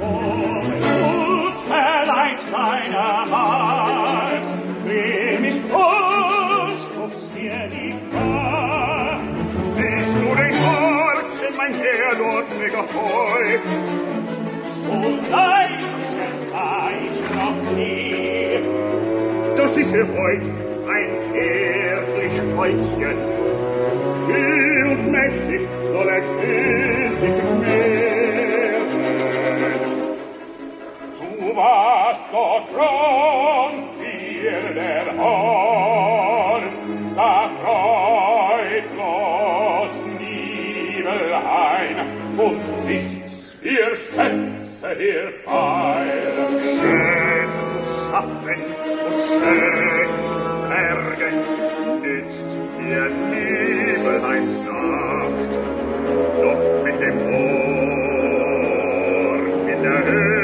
Oh, gut verleiht deiner Maß, wem ich groß, guckst mir die Kraft.
Siehst du den Ort, den mein Herr dort mir gehäuft? Das ist er heut ein kärglich Häufchen. Kühl und mächtig soll er künftig sich mehren.
Zu was dort rund dir der Hort, da freutlos Nibelhain und nichts wir hier feil.
Schätze zu schaffen und Schätze zu bergen, nützt mir Nebeleins Nacht. Doch mit dem Mord in der Höhe.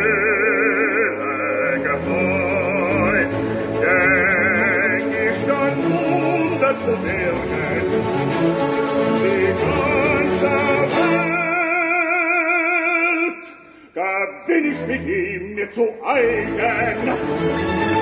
gehäuft, denk ich an Wunder zu wirken, die ganze Welt bin ich mit ihm mir zu eigen.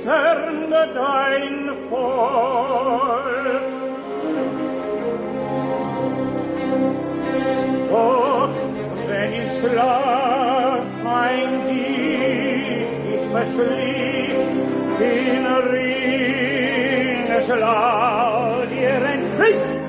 zitternde dein Volk. Doch wenn in Schlaf ein Dieb dich verschlief, in Rinne schlau dir
entwisst,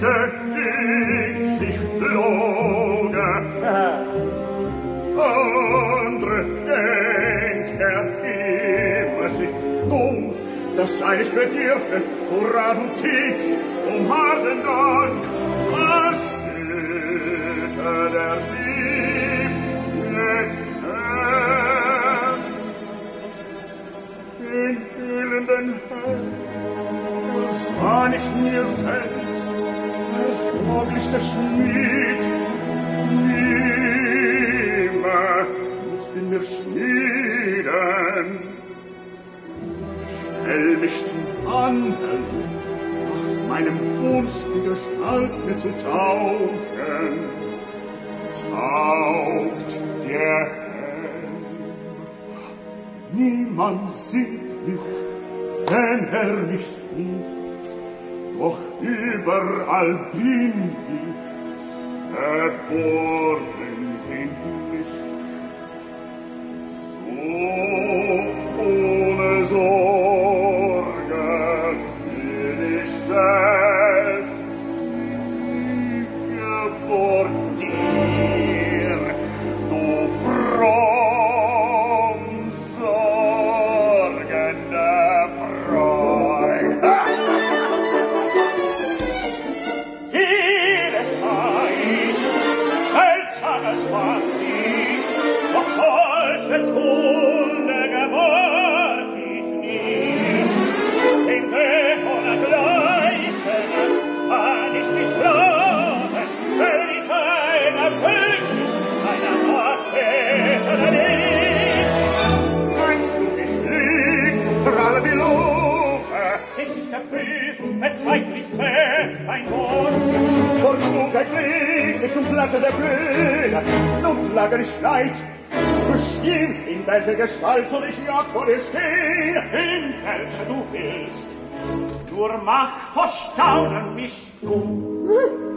nächste Ding sich loge. Andre denkt er immer sich dumm, das sei ich bedürfte zu raten Tipps, um harten der Schmied. Nimmer musst du mir schmieden. Stell mich zum Wandel, nach meinem Wunsch die Gestalt mir zu tauchen. Taucht der Helm. Niemand sieht mich, wenn er mich sieht. Doch über Alpin ich erboren bin ich
so zweiflich schwebt ein Wort.
Vor Klugheit ein Blick, sich zum Platze der Blöder, nun lager ich leid. Bestimmt, in welcher Gestalt soll ich jagd vor dir stehen?
In welcher du willst, nur mach vor Staunen mich dumm. Hm?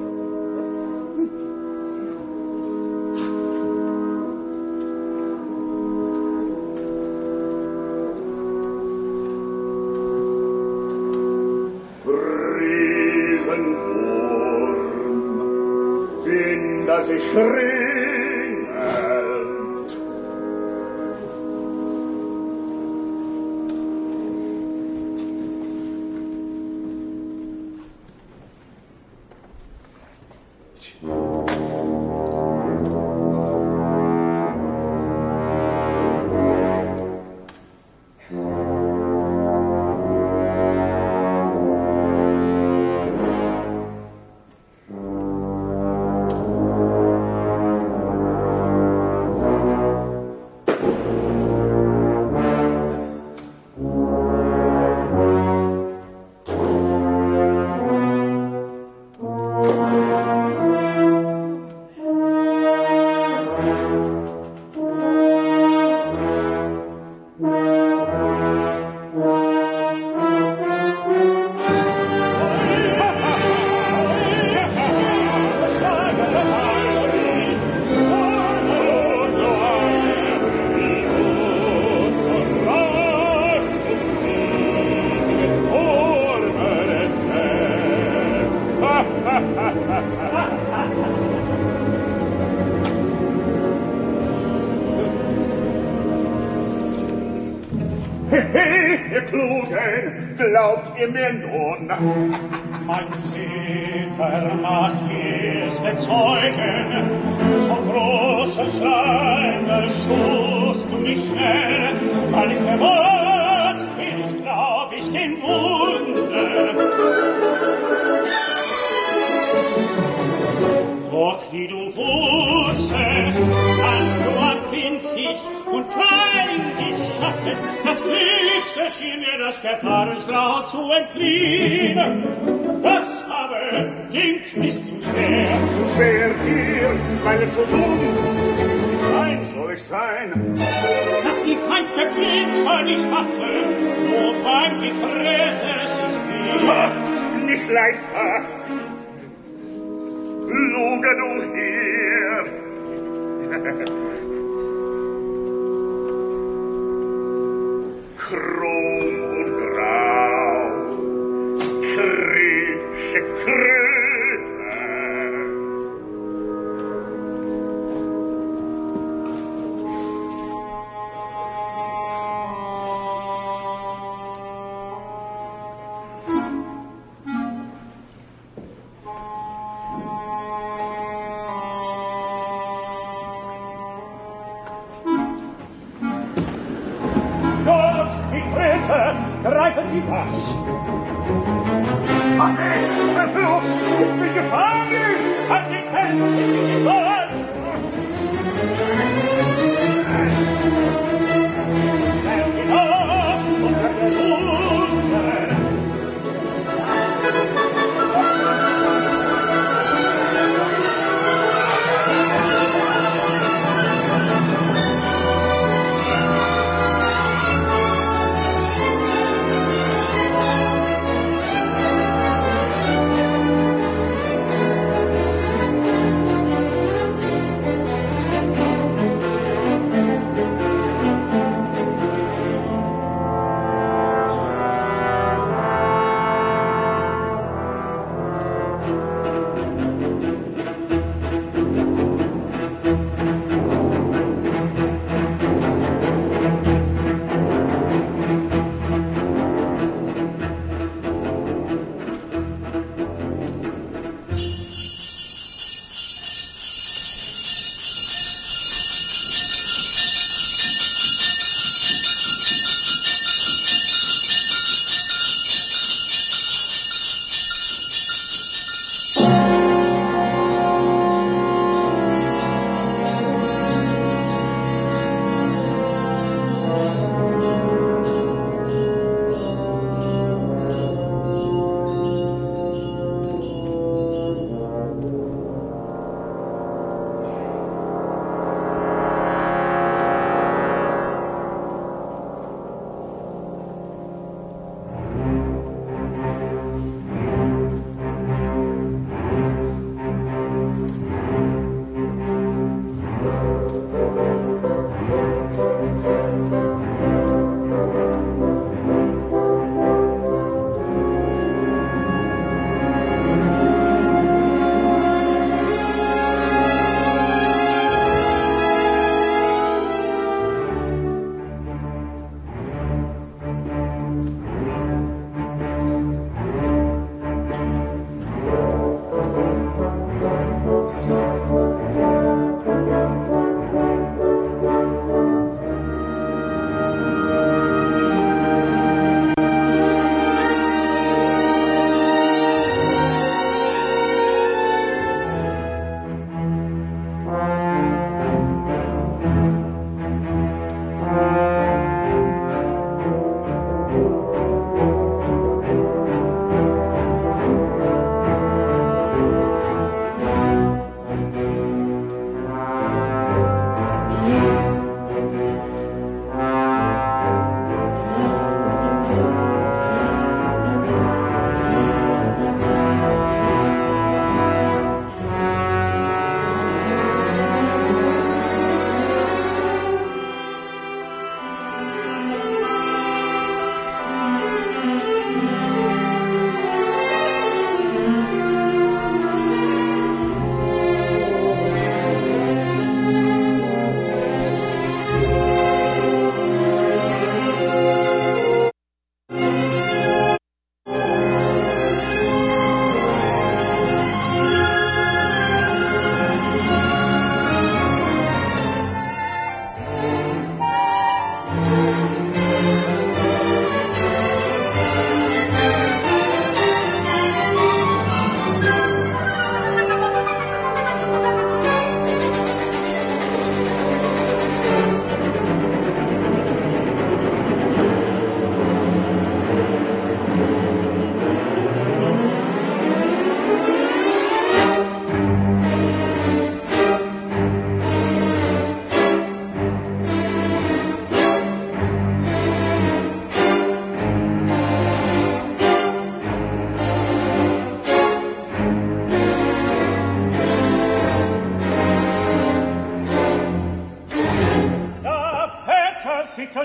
Amen. Entfliehen. Das aber ging nicht zu schwer.
Zu schwer dir, weil zu dumm. Nein, soll ich sein.
Dass die feinste Glitzer nicht hasse, wo beim Gekräte sich
nicht. Nicht leichter. Luge du hier.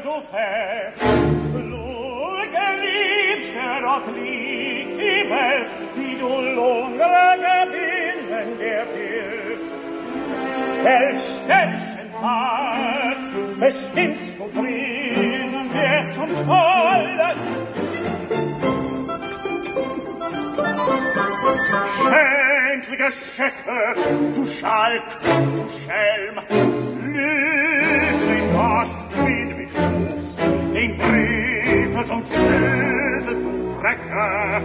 du fest, Luege dort liegt die Welt, die du lungere Gewinnen dir gewillst. Welch sagt, bestimmst du bringen wir zum Schollen. Schändlicher Schäfer, du Schalk, du Schelm, lüg! hast mit mich los, den Frevel sonst bösest du frecher.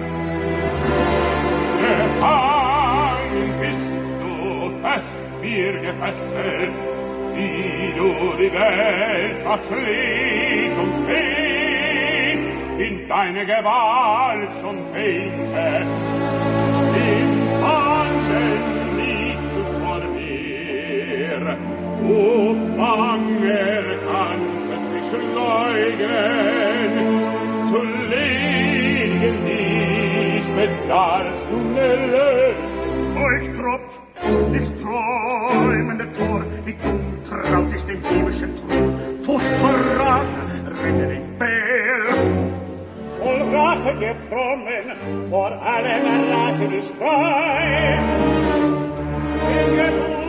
Geheim bist du fest mir gefesselt, wie du die Welt was lebt und fehlt, in deine Gewalt schon fähig fest. Im Handeln o Banger kannst es nicht leugnen, zu ledigen nicht bedarfst du ne Lösung. O tropf, ich träumende Tor, wie dumm traut ich himmlischen Trug, furchtbar Rache, renne den Fehl. Voll Rache gefrommen, vor allem Rache dich frei, in Gemut,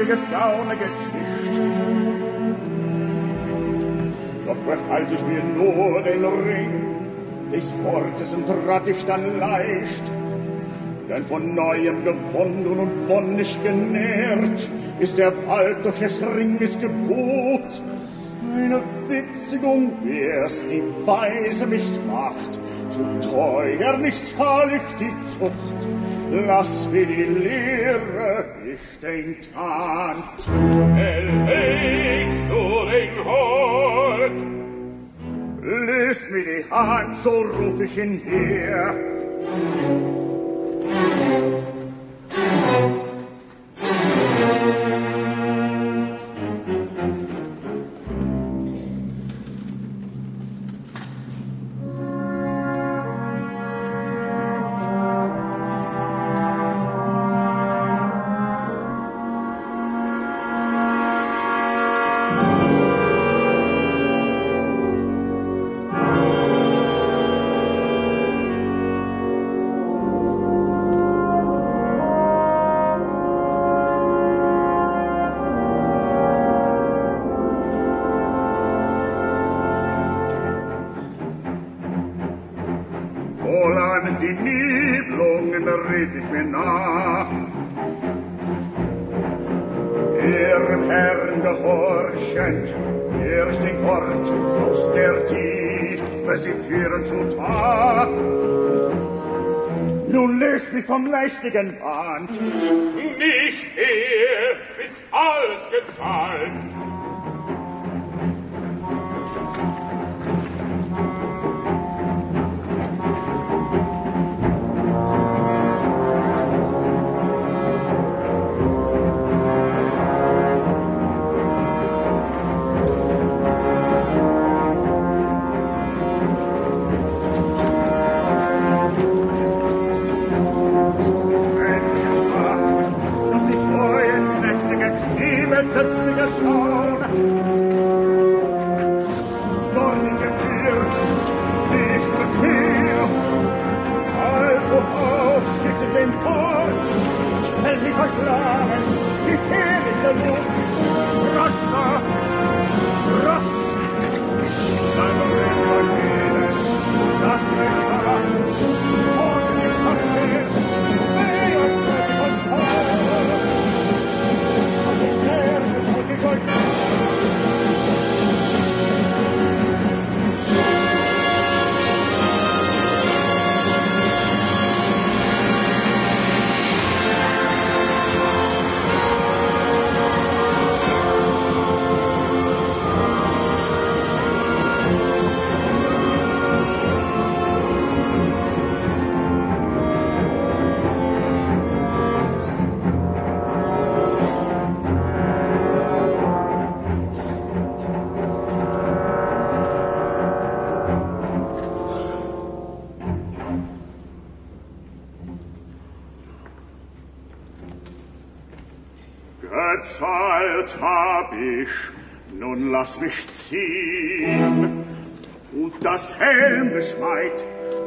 Irriges Gaune gezischt. Doch behalte ich mir nur den Ring des Wortes und rat ich dann leicht, denn von Neuem gewonnen und von nicht genährt ist er bald durch des Ringes Gebot, eine Witzigung, wär's die Weise nicht macht, teuer nicht zahl ich die Zucht, lass mir die Lehre ich den Tan. Erlegst du den Hort? Löst mir die Hand, so ruf ich ihn her. Mächtigen mahnt. Nicht ehe ist alles gezahlt.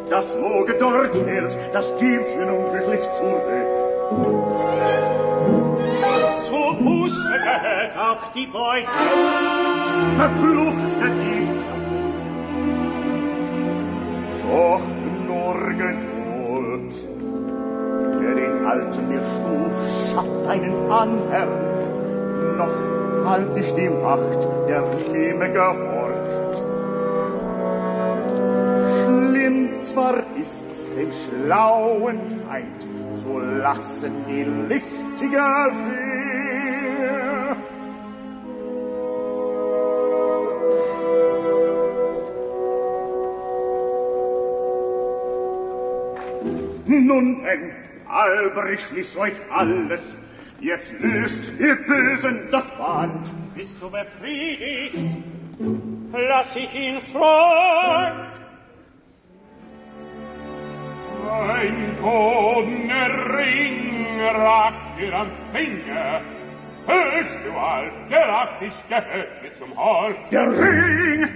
Das Woge dort hält, das gibt mir nun zurück.
Zur Busse gehört auch die Beute.
Verfluchte Dieb. Doch nur Geduld. Der den Alten mir schuf, schafft einen Anherrn. Noch halt ich die Macht, der Liebe gehorcht. zwar ist's dem schlauen Feind zu lassen die listige Wehr. Nun denn, Albrich ließ euch alles, jetzt löst ihr Bösen das Band.
Bist du befriedigt? Lass ich ihn frei,
ein goldener Ring ragt dir am Finger. Hörst du all, der hat dich gehört mit zum Hals.
Der Ring!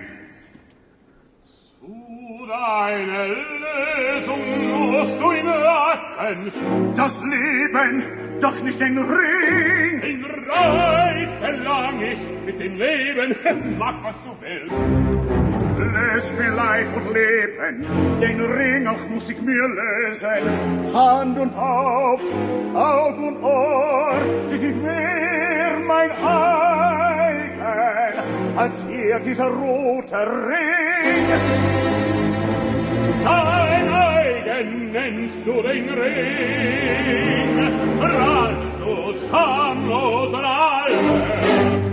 Zu deiner Lösung musst du ihn lassen.
Das Leben, doch nicht den Ring.
Den Reif verlang ich mit dem Leben. Mach, was du willst.
Les mir Leib und Leben, den Ring auch muss ich mir lösen. Hand und Haupt, Aug und Ohr, sind mehr mein eigen, als hier dieser rote Ring.
Dein eigen nennst du den Ring, ratest du schamlos an alle.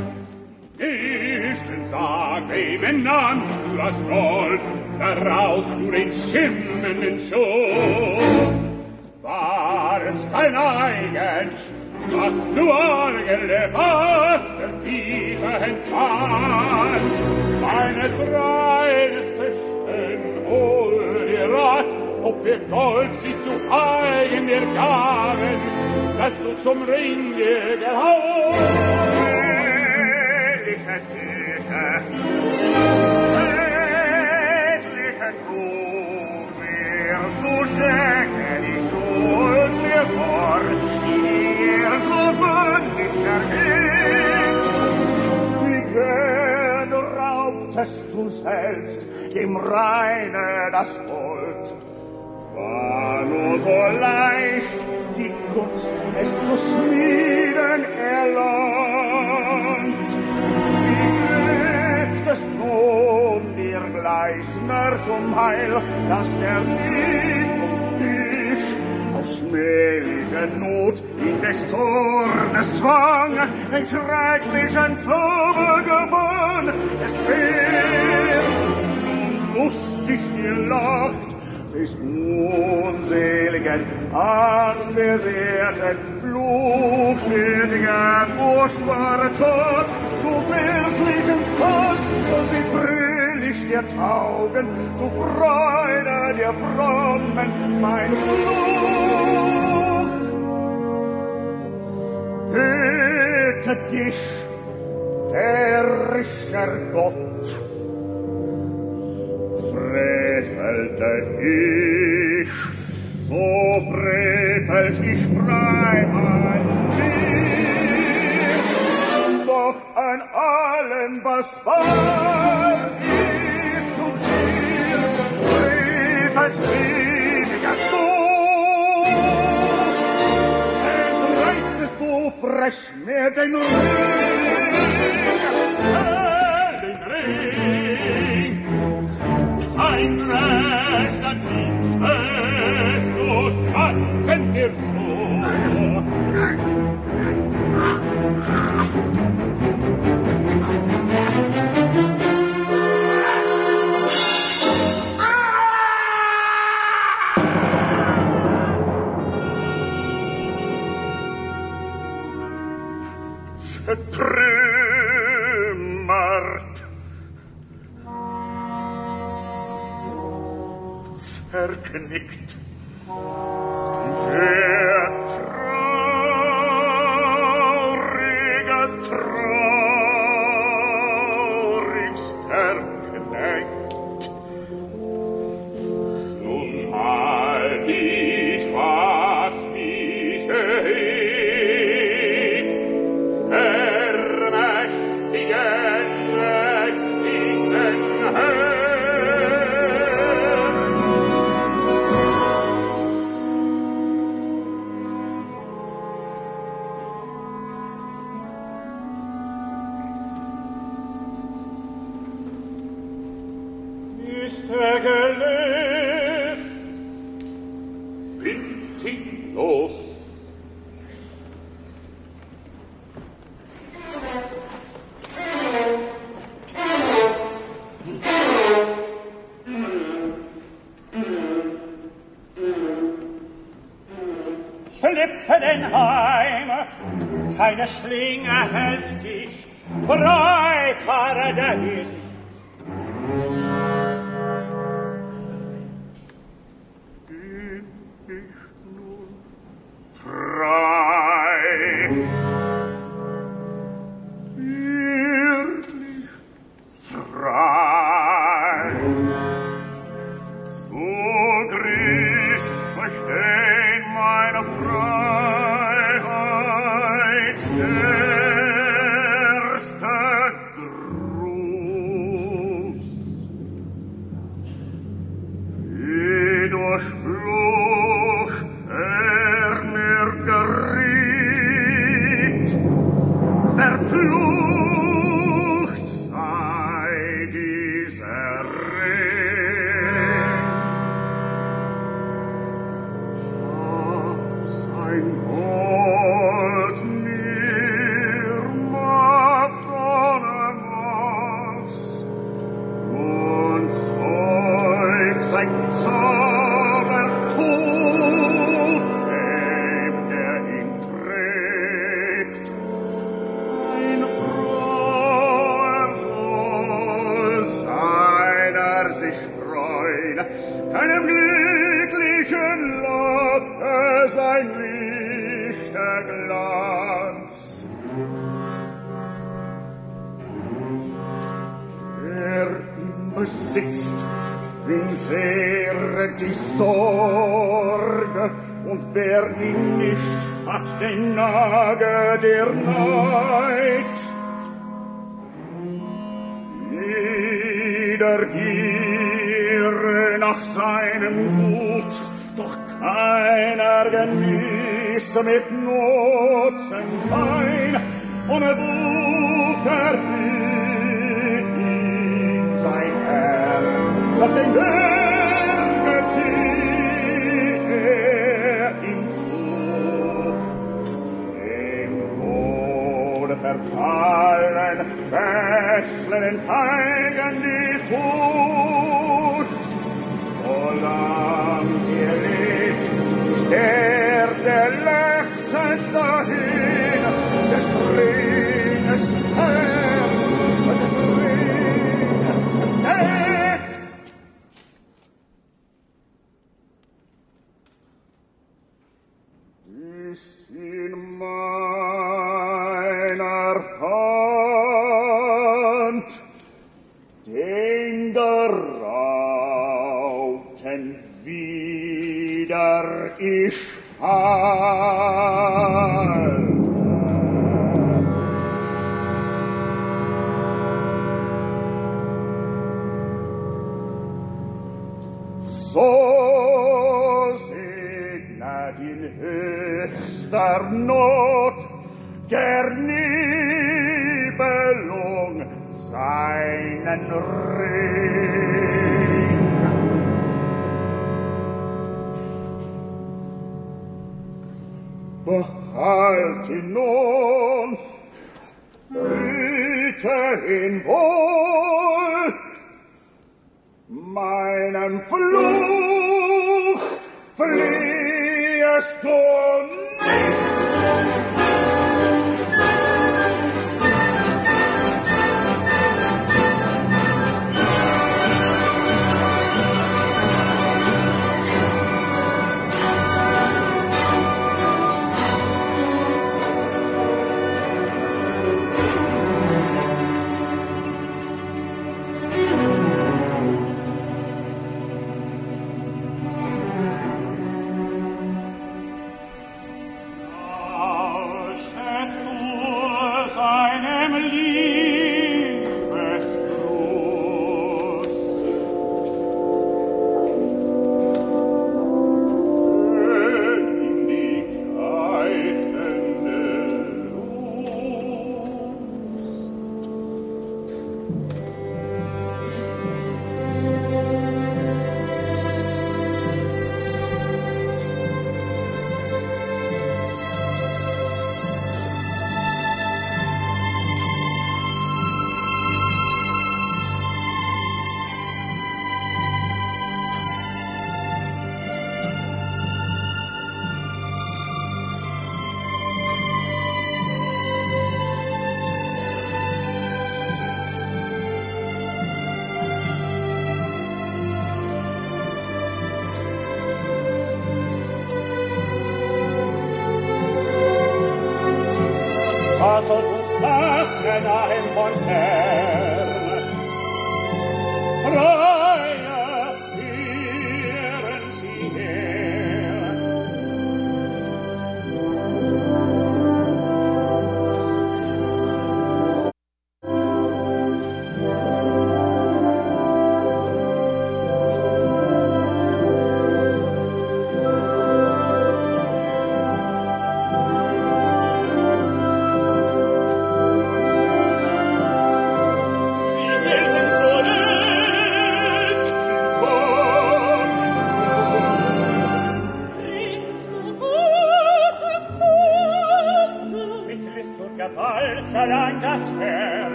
Sag, wem sagei du das Gold, daraus tu rein schimmen in Schoß. War es dein eigen, was du orgele Wasser tiefer entband, meines reineste Stimmen hol dir Rat, ob wir Gold sie zu eigen dir gaben, dass du zum Ring dir gehauen.
Selige Theke, selige Krug, wirst du schenken die Schuld mir vor, die dir so bündig ergibst. Wie gern raubtest du selbst dem Reine das Gold, war nur so leicht die Kunst, es zu schmieden erlernt. Es nun dir Gleisner zum Heil, dass der Lieb und ich aus schmählicher Not in des Zornes Zwang den schrecklichen Zauber gewann. Es nun lustig dir lacht, des unseligen, angstversehrten, fluchwürdiger, furchtbare Tod, zu wirslichen Tod, und sie fröhlich dir taugen, zu Freude der Frommen, mein Fluch. Hüte dich, herrischer Gott, frevelte ich, so frevelt ich frei an dir, doch an allem, was war, ist und hier, frevelst ewiger du. Entreißest du frech mir den Ring,
den Ring. Dein rechter Dienst du Schatzen dir schon.
Trümmer verknickt. Und der bist ergelöst. Bedinglos. Schlüpfe denn heim, keine Schlinge hält dich, frei fahre dahin,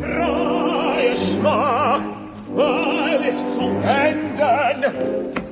Freie Schmach, weil ich
zu enden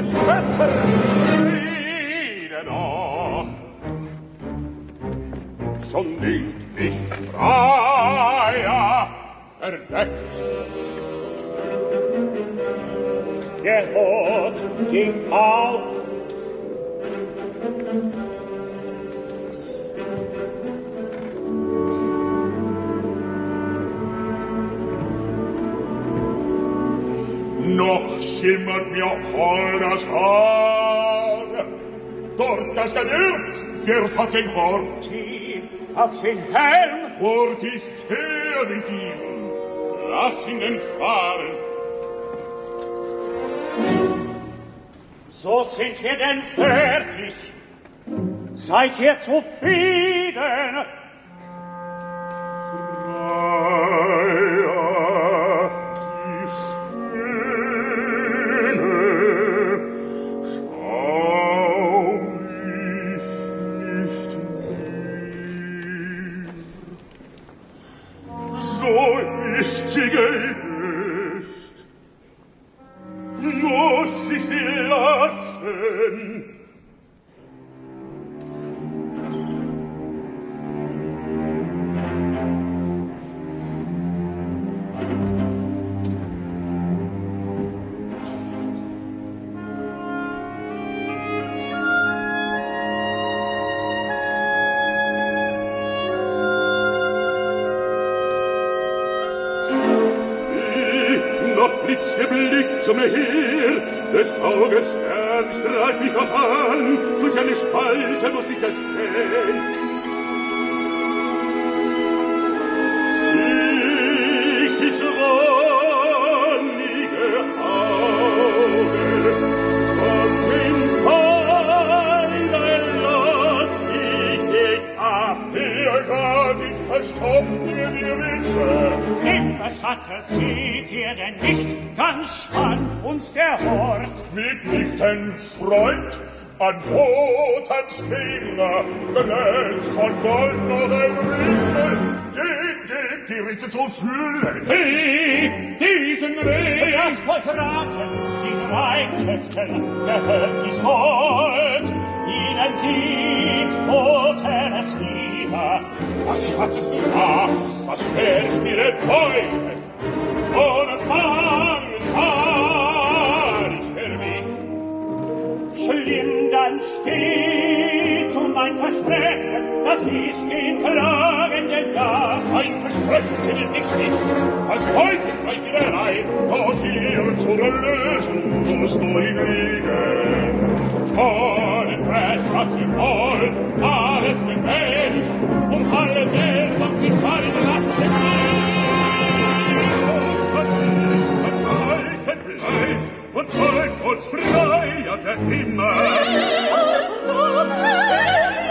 Yes. Kavalier,
der
hat ein Wort.
Auf den Helm!
Hort ich her mit ihm! Lass ihn denn fahren!
So sind wir denn fertig! Seid ihr zufrieden?
an Botens Finger, glänzt von goldenen Ringen, den gibt die Ritze zu fühlen.
Hey, diesen Ring! Das ich euch raten, den Reinkräften gehört dies Gold, ihnen gibt Botens wieder.
Was schatzest du nach? Was schwerst mir
denn heute? Ohne Mann! versprechen, dass ich den klagenden Jahr
ein Versprechen will ich nicht, als heute bei dir rein, doch hier zur Erlösung sollst du ihn liegen.
Voll fresh, was ihr wollt, alles gewählt, um alle Welt und nicht fallen lassen sich
ein. Und folgt uns freier denn immer.
Und folgt uns freier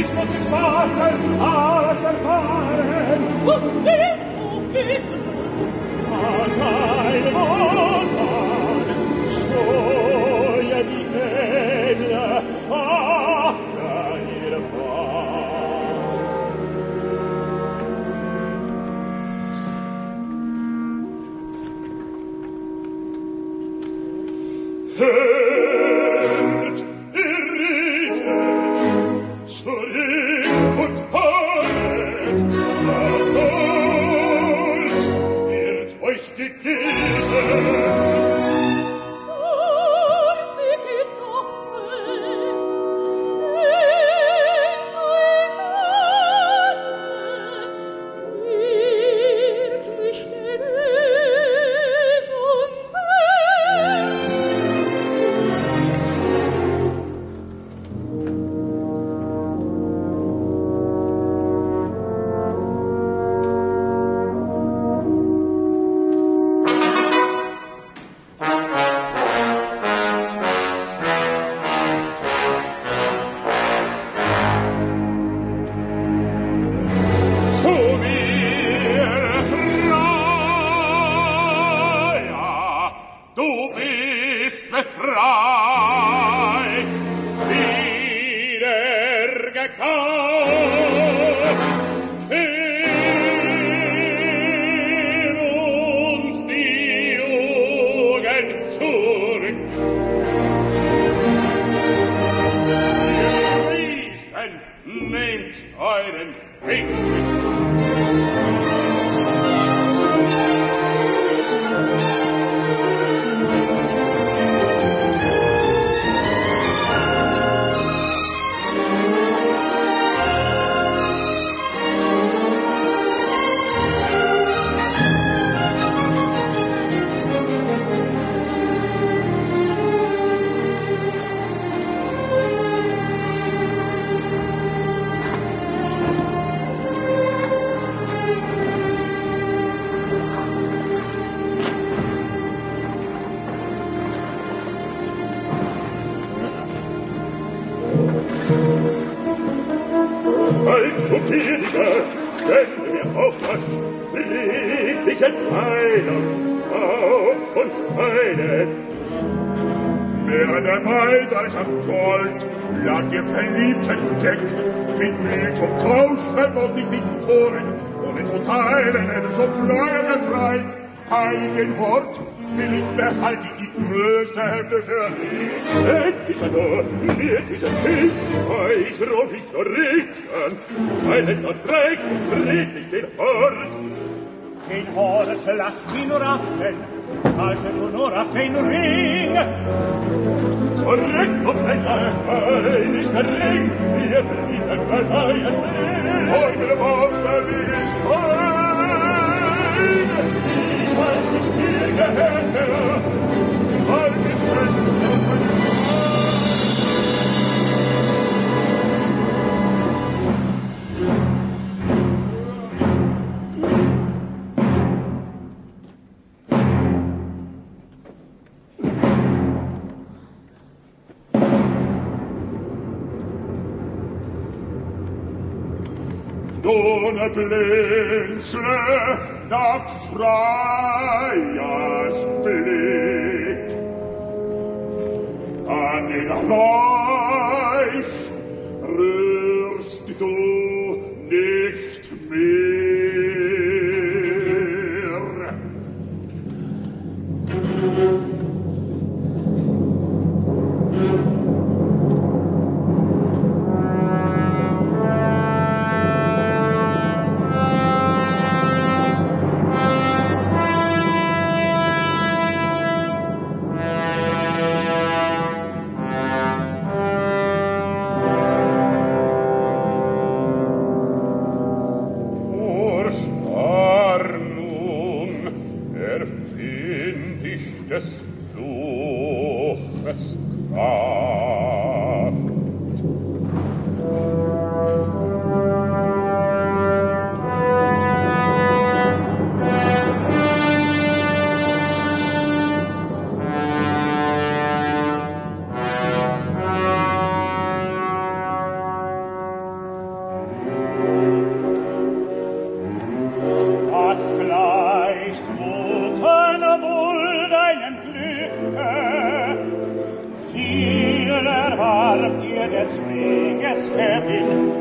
ich muss den Spaßen alles erfahren.
Was willst du bitten?
Hat ein Wotan, scheue die Welt.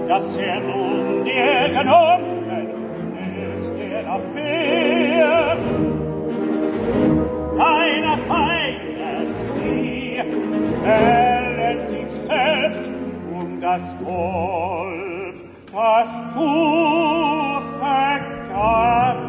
dass er nun dir genommen ist er auf mir. Deiner Feinde sie fällen sich selbst um das Gold, das du vergabst.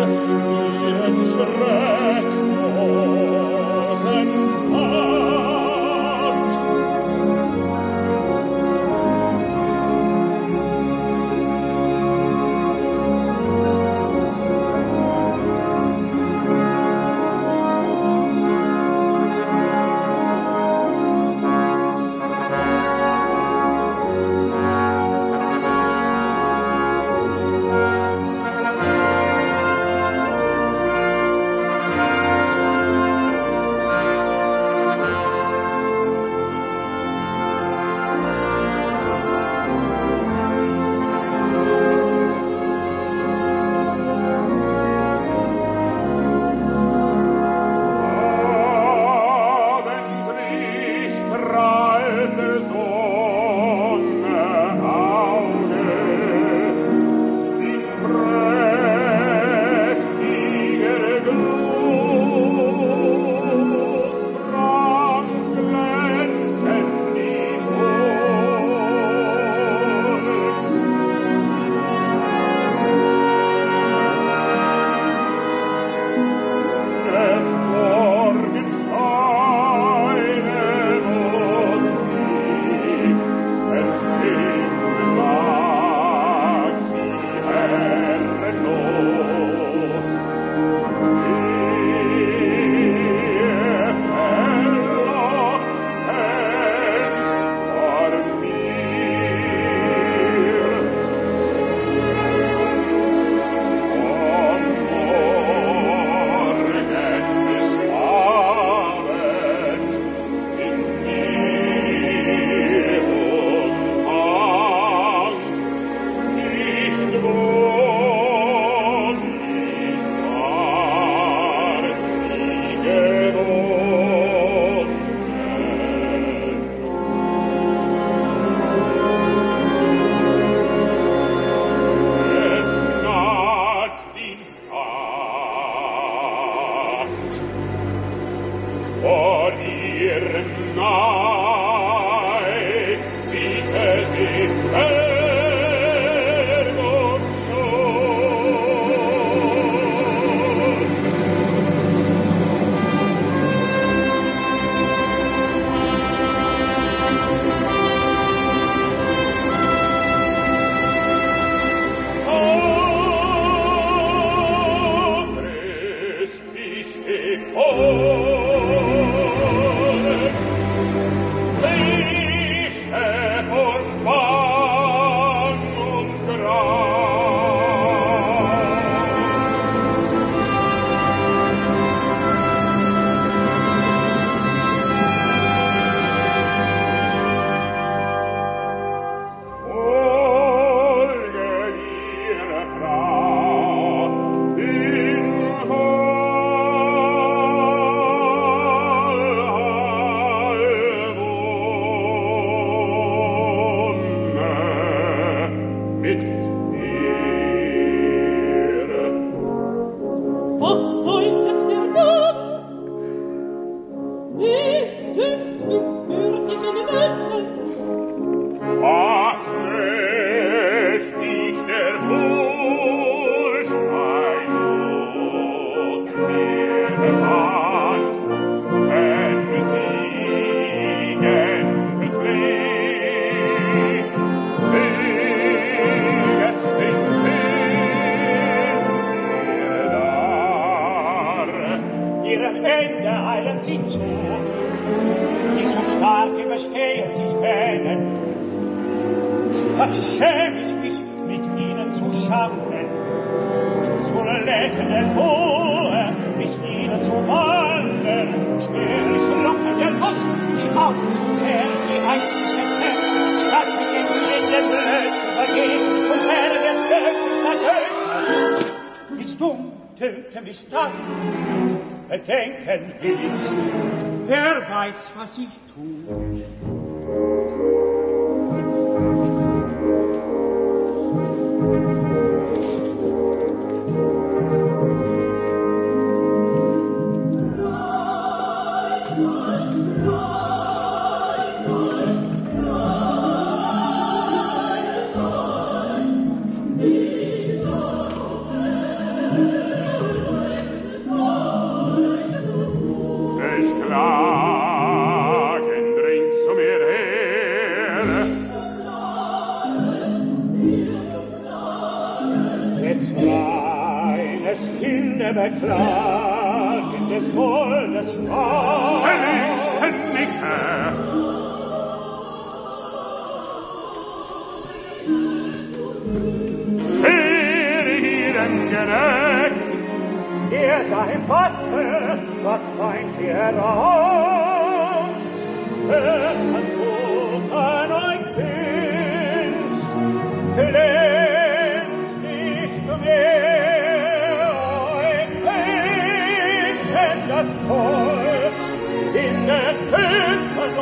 ihren schrecklosen Fall. daher passe, was weint ihr heran? Hört, was gut an euch wünscht, glänzt nicht um mehr ein Mädchen das Gold in den Hütten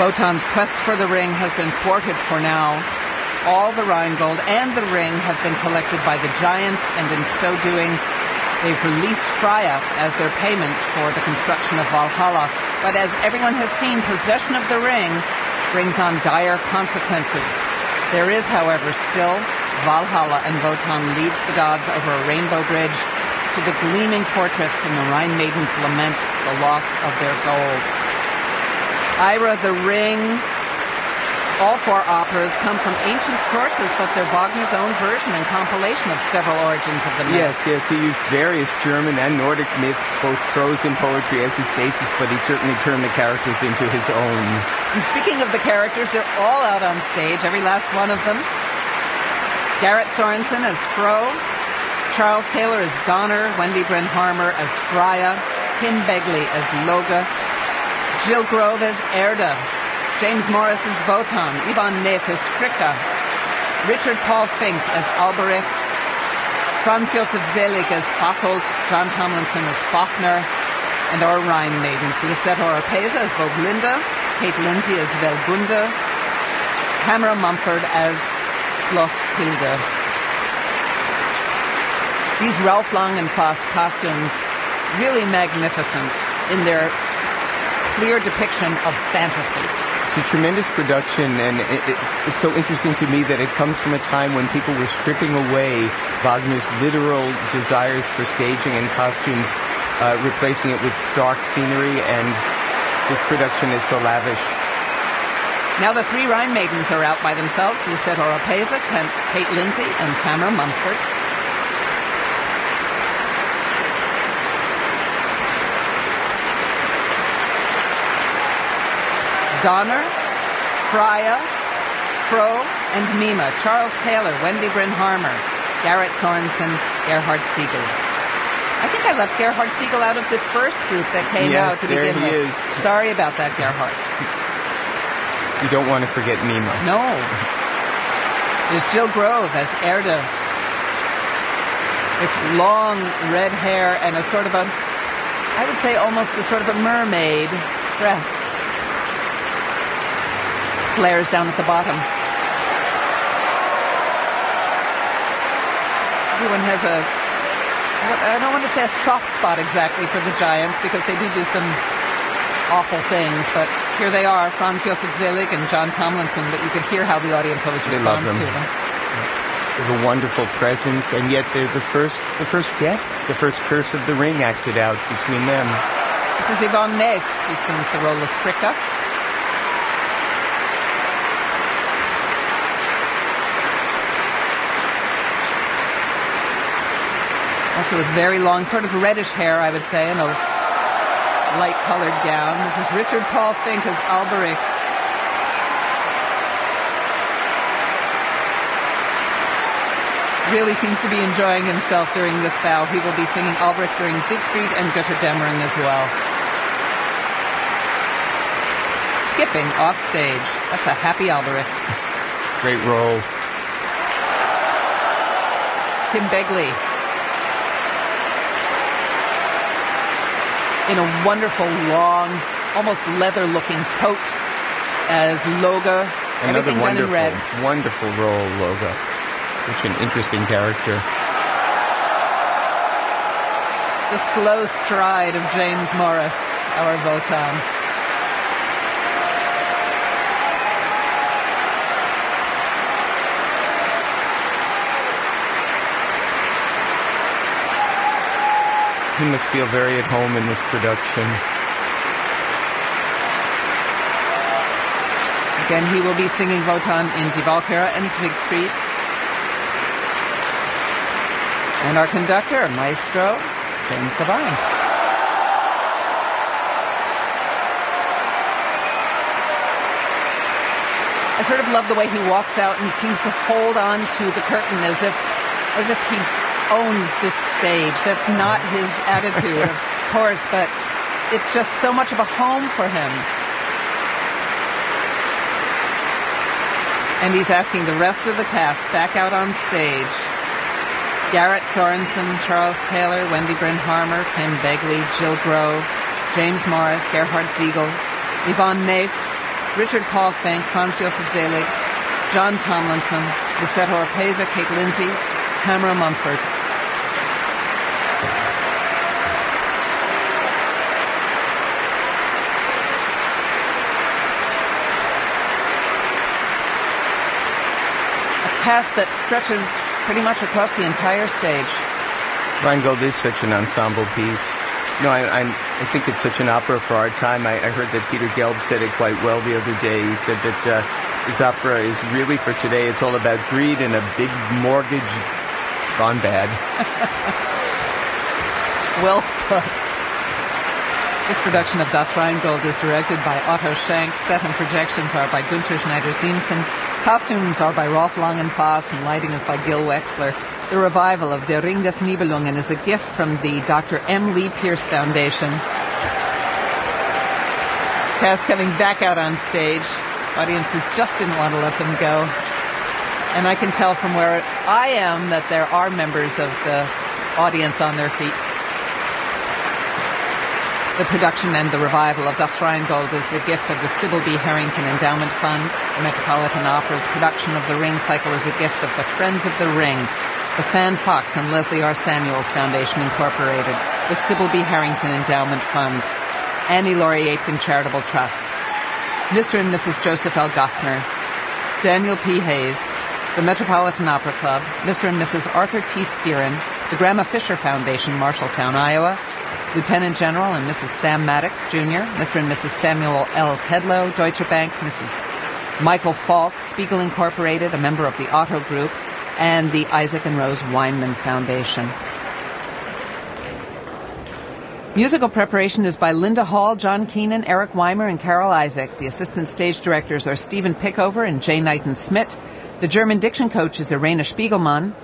Wotan's quest for the ring has been thwarted for now. All the Rhinegold and the ring have been collected by the giants, and in so doing, they've released Freya as their payment for the construction of Valhalla. But as everyone has seen, possession of the ring brings on dire consequences. There is, however, still Valhalla, and Wotan leads the gods over a rainbow bridge to the gleaming fortress in the Rhine maidens lament the loss of their gold. Ira, The Ring, all four operas come from ancient sources, but they're Wagner's own version and compilation of several origins of the myth.
Yes, yes, he used various German and Nordic myths, both prose and poetry as his basis, but he certainly turned the characters into his own.
And speaking of the characters, they're all out on stage, every last one of them. Garrett Sorensen as Fro, Charles Taylor as Donner, Wendy Bryn Harmer as Freya, Kim Begley as Loga, Jill Grove as Erda, James Morris as Wotan, Ivan Neff as Fricka, Richard Paul Fink as Alberich, Franz Josef Selig as Fasolt, John Tomlinson as Fafner, and our Rhine maidens, Lisette Oropesa as Voglinda, Kate Lindsay as Velgunda, Tamara Mumford as Hilda. These Ralph Long and Foss costumes, really magnificent in their clear depiction of fantasy.
It's a tremendous production, and it, it, it's so interesting to me that it comes from a time when people were stripping away Wagner's literal desires for staging and costumes, uh, replacing it with stark scenery, and this production is so lavish.
Now the three Rhine maidens are out by themselves, Lisette Oropesa, Kate Lindsay, and Tamara Munford. Donner, Freya, Crow, and Mima, Charles Taylor, Wendy Bryn Harmer, Garrett Sorensen, Gerhard Siegel. I think I left Gerhard Siegel out of the first group that came
yes,
out to
there
begin
he
with.
is.
Sorry about that, Gerhard.
You don't want to forget Mima.
No. There's Jill Grove as Erda with long red hair and a sort of a, I would say almost a sort of a mermaid dress. Flares down at the bottom. Everyone has a, I don't want to say a soft spot exactly for the Giants because they do do some awful things, but here they are, Franz Josef Zelig and John Tomlinson, but you can hear how the audience always
They
responds
them.
to them.
A wonderful presence, and yet they're the first, the first death, the first curse of the ring acted out between them.
This is Yvonne Neff, who sings the role of Fricka. Also with very long, sort of reddish hair, I would say, and a light-colored gown. This is Richard Paul Fink as Alberich. Really seems to be enjoying himself during this bow. He will be singing Albrecht during Siegfried and Götterdämmerung as well. Skipping off stage. That's a happy Albrecht.
Great role.
Kim Begley. In a wonderful, long, almost leather-looking coat as Loga.
Another
everything done in
wonderful,
red.
wonderful role, Loga. Such an interesting character.
The slow stride of James Morris, our Votan.
He must feel very at home in this production.
Again, he will be singing Wotan in Die Walküre and Siegfried. And our conductor, Maestro James Levine. I sort of love the way he walks out and seems to hold on to the curtain as if as if he owns this stage. That's not his attitude, of course, but it's just so much of a home for him. And he's asking the rest of the cast back out on stage. Garrett Sorensen, Charles Taylor, Wendy Bryn Harmer, Kim Begley, Jill Grove, James Morris, Gerhard Siegel, Yvonne Neff, Richard Paul Fink, Franz Josef Zelig, John Tomlinson, Lisette Orpeza, Kate Lindsay, Tamara Mumford. A cast that stretches pretty much across the entire stage.
Rheingold is such an ensemble piece. No, I, I, I think it's such an opera for our time. I, I heard that Peter Gelb said it quite well the other day. He said that uh, this opera is really for today. It's all about greed and a big mortgage gone bad.
Well put. This production of Das Rheingold is directed by Otto Schenk. Set and projections are by Günther Schneider-Siemsen. Costumes are by Rolf Langenfass and lighting is by Gil Wexler. The revival of Der Ring des Nibelungen is a gift from the Dr. M. Lee Pierce Foundation. Cast coming back out on stage. Audiences just didn't want to let them go. And I can tell from where I am that there are members of the audience on their feet. The production and the revival of Das Rheingold is a gift of the Sybil B. Harrington Endowment Fund. The Metropolitan Opera's production of The Ring Cycle is a gift of the Friends of the Ring, the Fan Fox and Leslie R. Samuels Foundation Incorporated, the Sybil B. Harrington Endowment Fund, Annie Laurie Aitken Charitable Trust, Mr. and Mrs. Joseph L. Gossner, Daniel P. Hayes, the Metropolitan Opera Club, Mr. and Mrs. Arthur T. Steeren, the Grandma Fisher Foundation, Marshalltown, Iowa, Lieutenant General and Mrs. Sam Maddox, Jr., Mr. and Mrs. Samuel L. Tedlow, Deutsche Bank, Mrs. Michael Falk, Spiegel Incorporated, a member of the Otto Group, and the Isaac and Rose Weinman Foundation. Musical preparation is by Linda Hall, John Keenan, Eric Weimer, and Carol Isaac. The assistant stage directors are Stephen Pickover and Jay Knighton Smith. The German diction coach is Irena Spiegelman.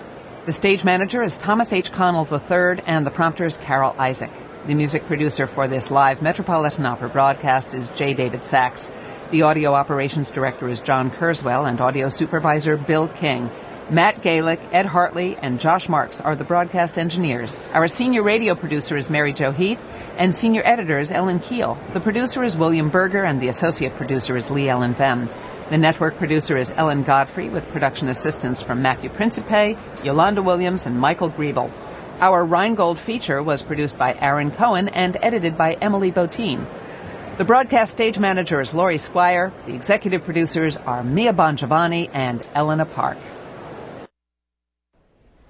The stage manager is Thomas H. Connell III, and the prompter is Carol Isaac. The music producer for this live Metropolitan Opera broadcast is J. David Sachs. The audio operations director is John Kurzweil, and audio supervisor Bill King. Matt Galick, Ed Hartley, and Josh Marks are the broadcast engineers. Our senior radio producer is Mary Jo Heath, and senior editor is Ellen Keel. The producer is William Berger, and the associate producer is Lee Ellen Vem. The network producer is Ellen Godfrey, with production assistance from Matthew Principe, Yolanda Williams, and Michael Griebel. Our Rheingold feature was produced by Aaron Cohen and edited by Emily Botein. The broadcast stage manager is Laurie Squire. The executive producers are Mia Bongiovanni and Elena Park.